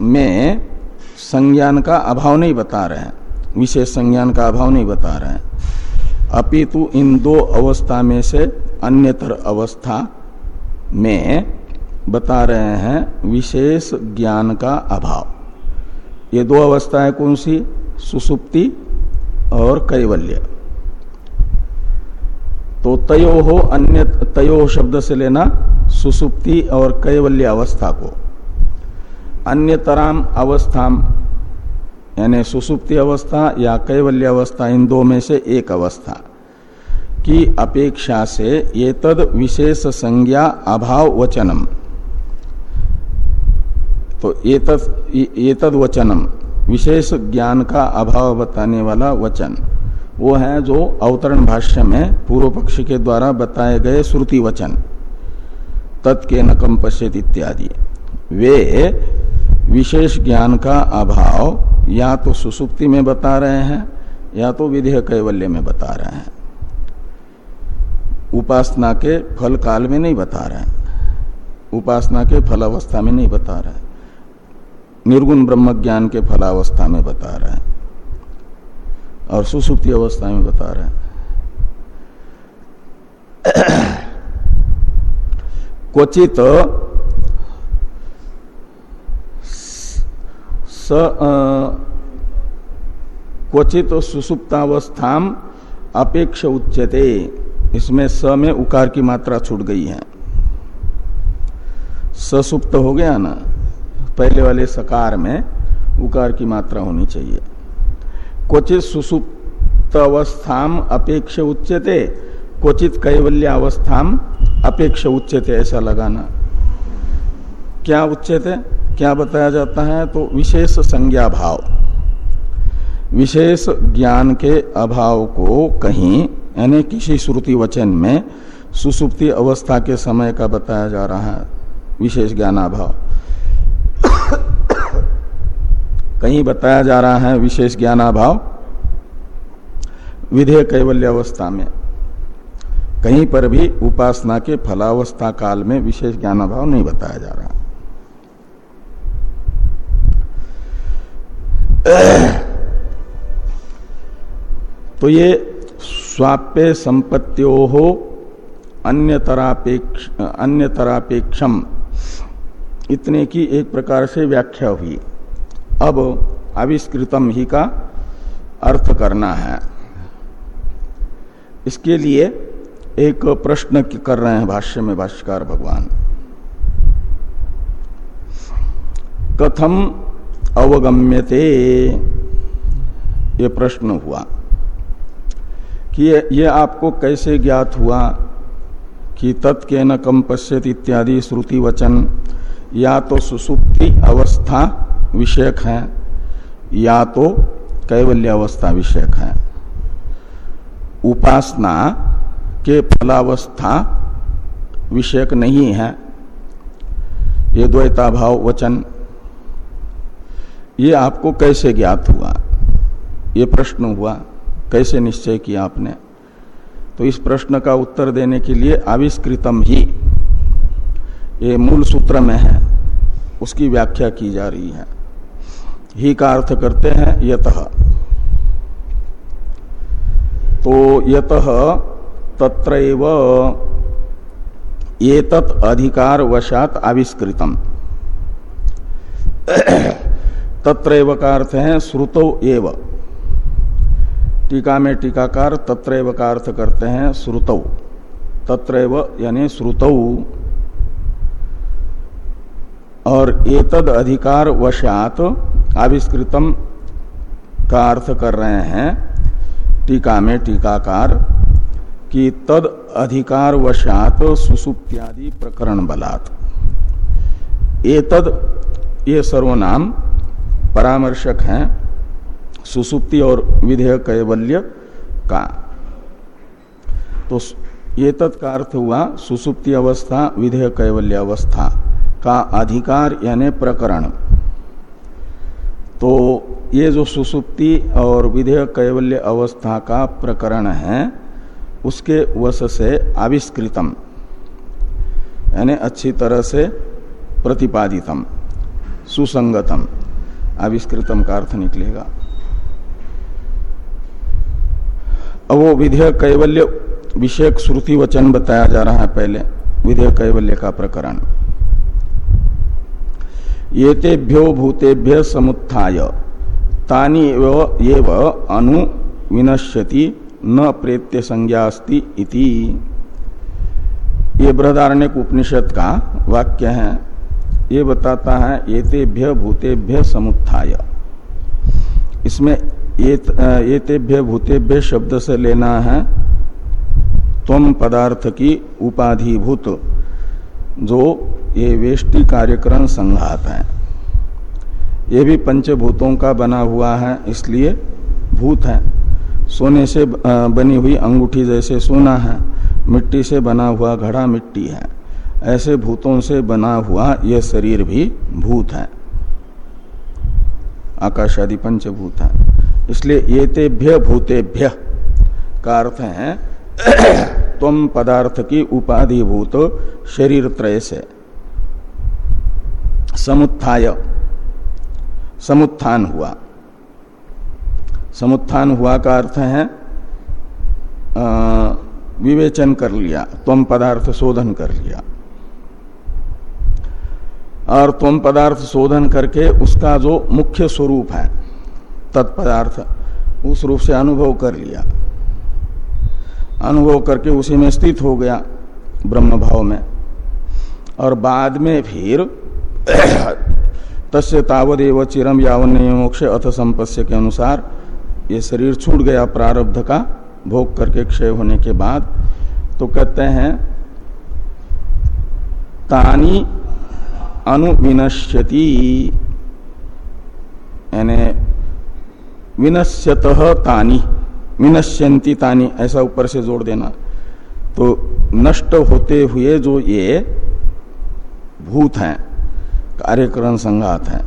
में संज्ञान का अभाव नहीं बता रहे हैं। विशेष संज्ञान का अभाव नहीं बता रहे हैं। अपितु इन दो अवस्था में से अन्यतर अवस्था में बता रहे हैं विशेष ज्ञान का अभाव। ये दो अवस्थाएँ कौन सी? सुसुप्ति और कैवल्य। तो तयो हो अन्य, तयो शब्द से लेना सुसुप्ति और कैवल्य अवस्था को। अन्यतराम अवस्था यानी सुसुप्ति अवस्था या कैवल्य अवस्था, इन दो में से एक अवस्था की अपेक्षा से ये तद विशेष संज्ञा अभाव वचनम तो ये तद वचनम विशेष ज्ञान का अभाव बताने वाला वचन। वो है जो अवतरण भाष्य में पूर्व पक्ष के द्वारा बताए गए श्रुति वचन। तत्के नकम पश्चित इत्यादि। वे विशेष ज्ञान का अभाव या तो सुसुप्ति में बता रहे हैं, या तो विधेय कैवल्य में बता रहे हैं। उपासना के फल काल में नहीं बता रहे हैं। उपासना के फल अवस्था में नहीं बता रहे निर्गुण ब्रह्म ज्ञान के फलावस्था में बता रहे हैं। और सुसुप्ति अवस्था में बता रहे हैं। क्वचित क्वचित सुसुप्तावस्था अपेक्ष उच्चते इसमें स में उकार की मात्रा छूट गई है। ससुप्त हो गया ना? पहले वाले सकार में उकार की मात्रा होनी चाहिए। क्वचित सुसुप्त अवस्था अपेक्ष उच्चते क्वचित कैवल्य अवस्था अपेक्ष उच्चते ऐसा लगाना। क्या उच्चते क्या बताया जाता है? तो विशेष संज्ञा भाव। विशेष ज्ञान के अभाव को कहीं यानी किसी श्रुति वचन में सुसुप्ति अवस्था के समय का बताया जा रहा है। विशेष ज्ञानाभाव। कहीं बताया जा रहा है विशेष ज्ञानाभाव, विधेय कैवल्य अवस्था में। कहीं पर भी उपासना के फलावस्था काल में विशेष ज्ञानाभाव नहीं बताया जा रहा। तो ये स्वाप्य संपत्तियों हो अन्यतरापेक्ष, अन्यतरापेक्षम, इतने की एक प्रकार से व्याख्या हुई। अब आविष्कृतम ही का अर्थ करना है। इसके लिए एक प्रश्न कर रहे हैं भाष्य में भाष्यकार भगवान। कथम अवगम्यते? ये प्रश्न हुआ कि ये, आपको कैसे ज्ञात हुआ कि तत्के न कम पश्यत इत्यादि श्रुति वचन या तो सुसुप्ति अवस्था विषयक है, या तो कैवल्यावस्था विषयक है। उपासना के फलावस्था विषयक नहीं है। ये द्वैता भाव वचन, ये आपको कैसे ज्ञात हुआ? ये प्रश्न हुआ, कैसे निश्चय किया आपने? तो इस प्रश्न का उत्तर देने के लिए आविष्कृतम ही, ये मूल सूत्र में है, उसकी व्याख्या की जा रही है। ही का अर्थ करते हैं यत। तो यत तत्र एतत् अधिकार वशात आविष्कृतम। तत्र का अर्थ है श्रुतो एव। टीका में टीकाकार तत्र का अर्थ करते हैं श्रुतौ। तत्र यानी श्रुतौ। और एतद अधिकार वशात आविष्कृतम का अर्थ कर रहे हैं, टीका में टीकाकार, कि तद अधिकार वशात सुसुप्त्यादि प्रकरण बलात्। एतद ये सर्वनाम परामर्शक हैं, सुसुप्ति और विधेय कैवल्य का। तो ये का अर्थ हुआ सुसुप्ति अवस्था, विधेय कैवल्य अवस्था का अधिकार यानी प्रकरण। तो ये जो सुसुप्ति और विधेय कैवल्य अवस्था का प्रकरण है, उसके वश से आविष्कृतम, यानी अच्छी तरह से प्रतिपादितम, सुसंगतम, आविष्कृतम का अर्थ निकलेगा। अब वो विधेय कैवल्य विषयक श्रुति वचन बताया जा रहा है पहले, विधेय कैवल्य का प्रकरण। येतेभ्यो भूतेभ्य समुत्थाय। तानी एव अनु विनश्यति, न प्रेत्य संज्ञा इति। ये बृहदारण्य उपनिषद का वाक्य है। ये बताता है येतेभ्य भूतेभ्य समुत्थाय। इसमें येतेभ्य भूतेभ्य शब्द से लेना है तम पदार्थ की उपाधिभूत। जो ये वेष्टि कार्यक्रम संघात है। ये भी पंचभूतों का बना हुआ है, इसलिए भूत है। सोने से बनी हुई अंगूठी जैसे सोना है, मिट्टी से बना हुआ घड़ा मिट्टी है। ऐसे भूतों से बना हुआ यह शरीर भी भूत है। आकाश आदि पंचभूत है। इसलिए ये तेभ्य भूतेभ्य का अर्थ है तम पदार्थ की उपाधिभूत शरीर त्रय से समुत्थाय। समुत्थान हुआ। समुत्थान हुआ का अर्थ है आ, विवेचन कर लिया तम पदार्थ शोधन कर लिया। और तम पदार्थ शोधन करके उसका जो मुख्य स्वरूप है तत्पदार्थ उस रूप से अनुभव कर लिया। अनुभव करके उसी में स्थित हो गया ब्रह्म भाव में। और बाद में फिर तस्य तावदेव चिरम यावन मोक्ष अथ संपस्य के अनुसार ये शरीर छूट गया प्रारब्ध का भोग करके क्षय होने के बाद। तो कहते हैं, तानी अनुविनश्यति। यानी विनश्यत तानी। विनश्यंती तानी, ऐसा ऊपर से जोड़ देना। तो नष्ट होते हुए जो ये भूत हैं, कार्यकरण संघात है,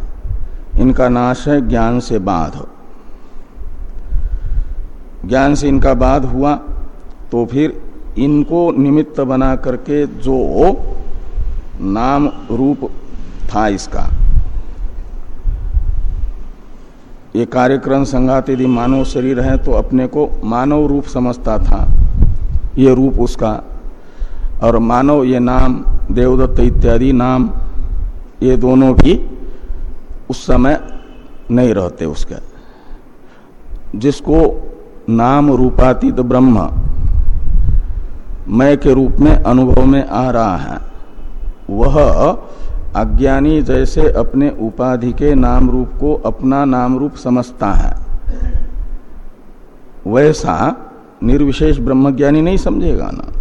इनका नाश है ज्ञान से बाध। ज्ञान से इनका बाध हुआ तो फिर इनको निमित्त बना करके जो नाम रूप था इसका ये कार्यक्रम संघात यदि मानव शरीर है तो अपने को मानव रूप समझता था। ये रूप उसका। और मानव ये नाम, देवदत्त इत्यादि नाम, ये दोनों भी उस समय नहीं रहते उसके। जिसको नाम रूपातीत ब्रह्म मय के रूप में, अनुभव में आ रहा है, वह अज्ञानी जैसे अपने उपाधि के नाम रूप को अपना नाम रूप समझता है। वैसा निर्विशेष ब्रह्मज्ञानी नहीं समझेगा ना।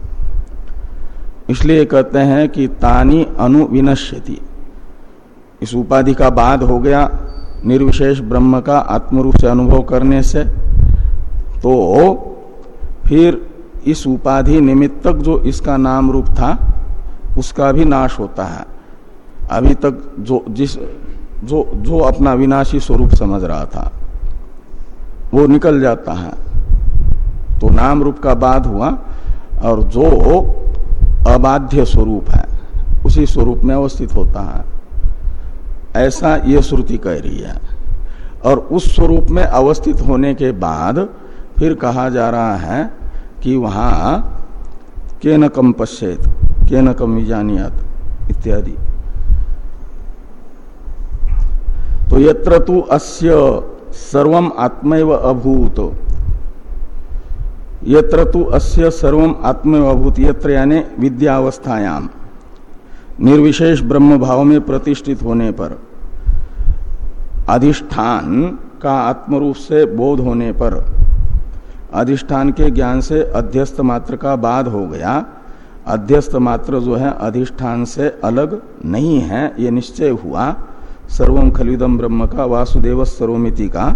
इसलिए कहते हैं कि तानी अनुविनश्यति इस उपाधि का बाद हो गया निर्विशेष ब्रह्म का आत्मरूप से अनुभव करने से तो फिर इस उपाधि निमित्तक जो इसका नाम रूप था, उसका भी नाश होता है। अभी तक जो, जिस, जो जो अपना विनाशी स्वरूप समझ रहा था, वो निकल जाता है। तो नाम रूप का बाद हुआ, और जो अबाध्य स्वरूप है, उसी स्वरूप में अवस्थित होता है। ऐसा ये श्रुति कह रही है। और उस स्वरूप में अवस्थित होने के बाद फिर कहा जा रहा है कि वहाँ के न कम पश्चेत के न कम विजानियात इत्यादि। तो यत्र तु अस्य सर्वम आत्मैव अभूत। यत्र तु अस्य सर्वम आत्मैव अभूत, यत्र यानी विद्यावस्थायाम। निर्विशेष ब्रह्म भाव में प्रतिष्ठित होने पर, अधिष्ठान का आत्मरूप से बोध होने पर, अधिष्ठान के ज्ञान से अध्यस्त मात्र का बाद हो गया। अध्यस्त मात्र जो है, अधिष्ठान से अलग नहीं है, ये निश्चय हुआ। सर्वम खलिदम ब्रह्म का वासुदेव सर्वमिति का।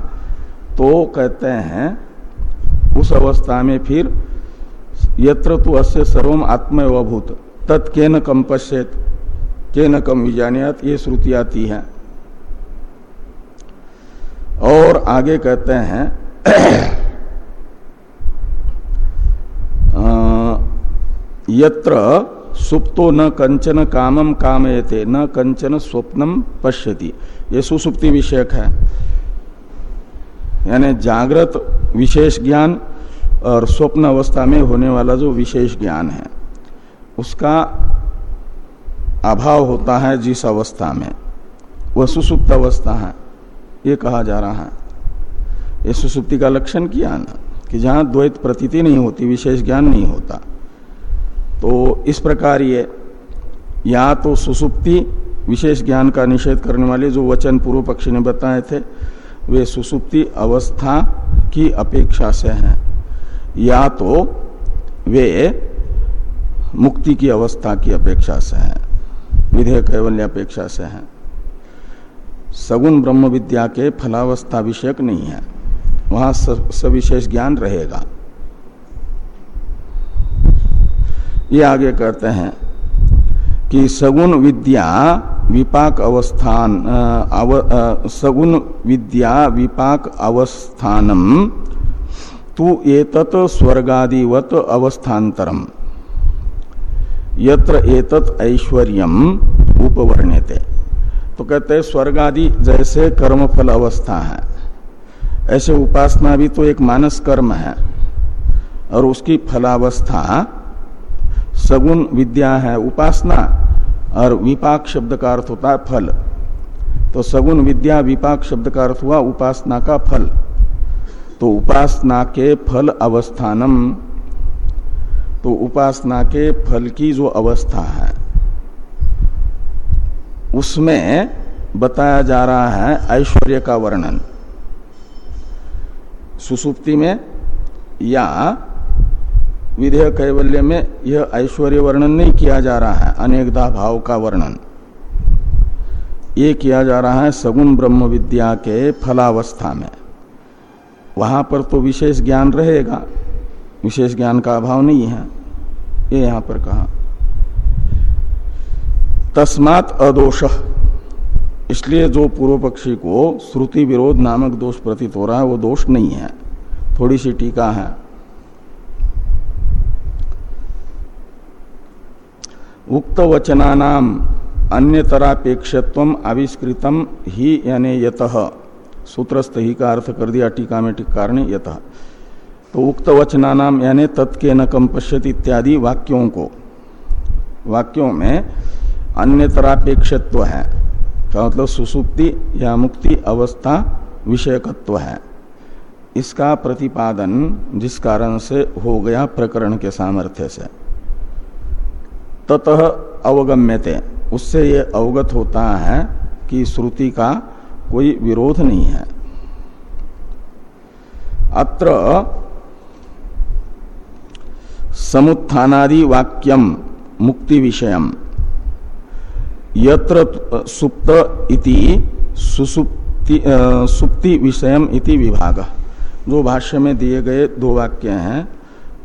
तो कहते हैं, उस अवस्था में फिर, यत्र तो अस्य सर्वम आत्मभूत तत्के न कम पश्यत के न कम विजानियत, ये श्रुति आती है। और आगे कहते हैं यत्र सुप्तो न कंचन कामम कामयते, न कंचन स्वप्नम पश्यति। ये सुसुप्ति विषयक है। यानी जागृत विशेष ज्ञान और स्वप्न अवस्था में होने वाला जो विशेष ज्ञान है, उसका अभाव होता है जिस अवस्था में। वह सुसुप्त अवस्था है, ये कहा जा रहा है। ये सुसुप्ति का लक्षण किया ना, कि जहाँ द्वैत प्रतीति नहीं होती, विशेष ज्ञान नहीं होता। तो इस प्रकार ये या तो सुसुप्ति, विशेष ज्ञान का निषेध करने वाले जो वचन पूर्व पक्षी ने बताए थे, वे सुसुप्ति अवस्था की अपेक्षा से हैं। या तो वे मुक्ति की अवस्था की अपेक्षा से हैं विधेय कैवल्य अपेक्षा से हैं। सगुण ब्रह्म विद्या के फलावस्था विषयक नहीं है। वहाँ सविशेष ज्ञान रहेगा। ये आगे कहते हैं कि सगुण विद्या विपाक अवस्थान अव, सगुण विद्या विपाक अवस्थानम तु एतत स्वर्गादिवत अवस्थान्तरम। यत्र एतत ऐश्वर्यम उपवर्ण्यते। तो कहते हैं स्वर्ग आदि जैसे कर्मफल अवस्था है। ऐसे उपासना भी तो एक मानस कर्म है। और उसकी फलावस्था सगुण विद्या है उपासना और विपाक शब्द का अर्थ होता है फल। तो सगुण विद्या, विपाक शब्द का अर्थ हुआ उपासना का फल। तो उपासना के फल अवस्थानम। तो उपासना के फल की जो अवस्था है, उसमें बताया जा रहा है ऐश्वर्य का वर्णन। सुसुप्ति में या विधेय कैवल्य में यह ऐश्वर्य वर्णन नहीं किया जा रहा है, अनेकदा भाव का वर्णन। ये किया जा रहा है सगुण ब्रह्म विद्या के फलावस्था में। वहाँ पर तो विशेष ज्ञान रहेगा, विशेष ज्ञान का अभाव नहीं है, ये यहाँ पर कहा। तस्मात अदोष, इसलिए जो पूर्व पक्षी को श्रुति विरोध नामक दोष प्रतीत हो रहा है, वो दोष नहीं है, थोड़ी सी टीका है। उक्त वचनानाम अन्यतरापेक्षत्व आविष्कृतम ही यानी यत। सूत्रस्थ ही का अर्थ कर दिया टीका में टिक्कार यत। तो उक्त वचनानाम यानी तत्के न कम पश्यत इत्यादि वाक्यों को। वाक्यों में अन्यतरापेक्षत्व है। का मतलब सुसुप्ति या मुक्ति अवस्था विषयकत्व है। इसका प्रतिपादन जिस कारण से हो गया प्रकरण के सामर्थ्य से। ततः अवगम्यते। उससे ये अवगत होता है कि श्रुति का कोई विरोध नहीं है। अत्र समुत्थानादि वाक्यम मुक्ति विषयम। यत्र सुप्त इति सुसुप्ति सुप्ति विषयम इति विभाग। जो भाष्य में दिए गए दो वाक्य हैं,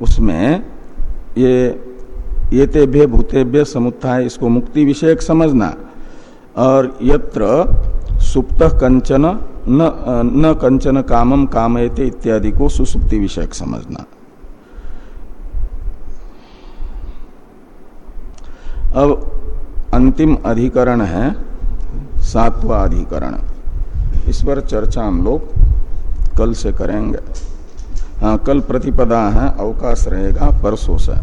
उसमें ये ये तेभ्य भूतेभ्य समुत्थाय इसको मुक्ति विषयक समझना। और यत्र सुप्त कंचन न, न कंचन कामम कामयते इत्यादि को सुसुप्ति विषयक समझना। अब अंतिम अधिकरण है सातवा अधिकरण। इस पर चर्चा हम लोग कल से करेंगे। हाँ कल प्रतिपदा है अवकाश रहेगा परसों से।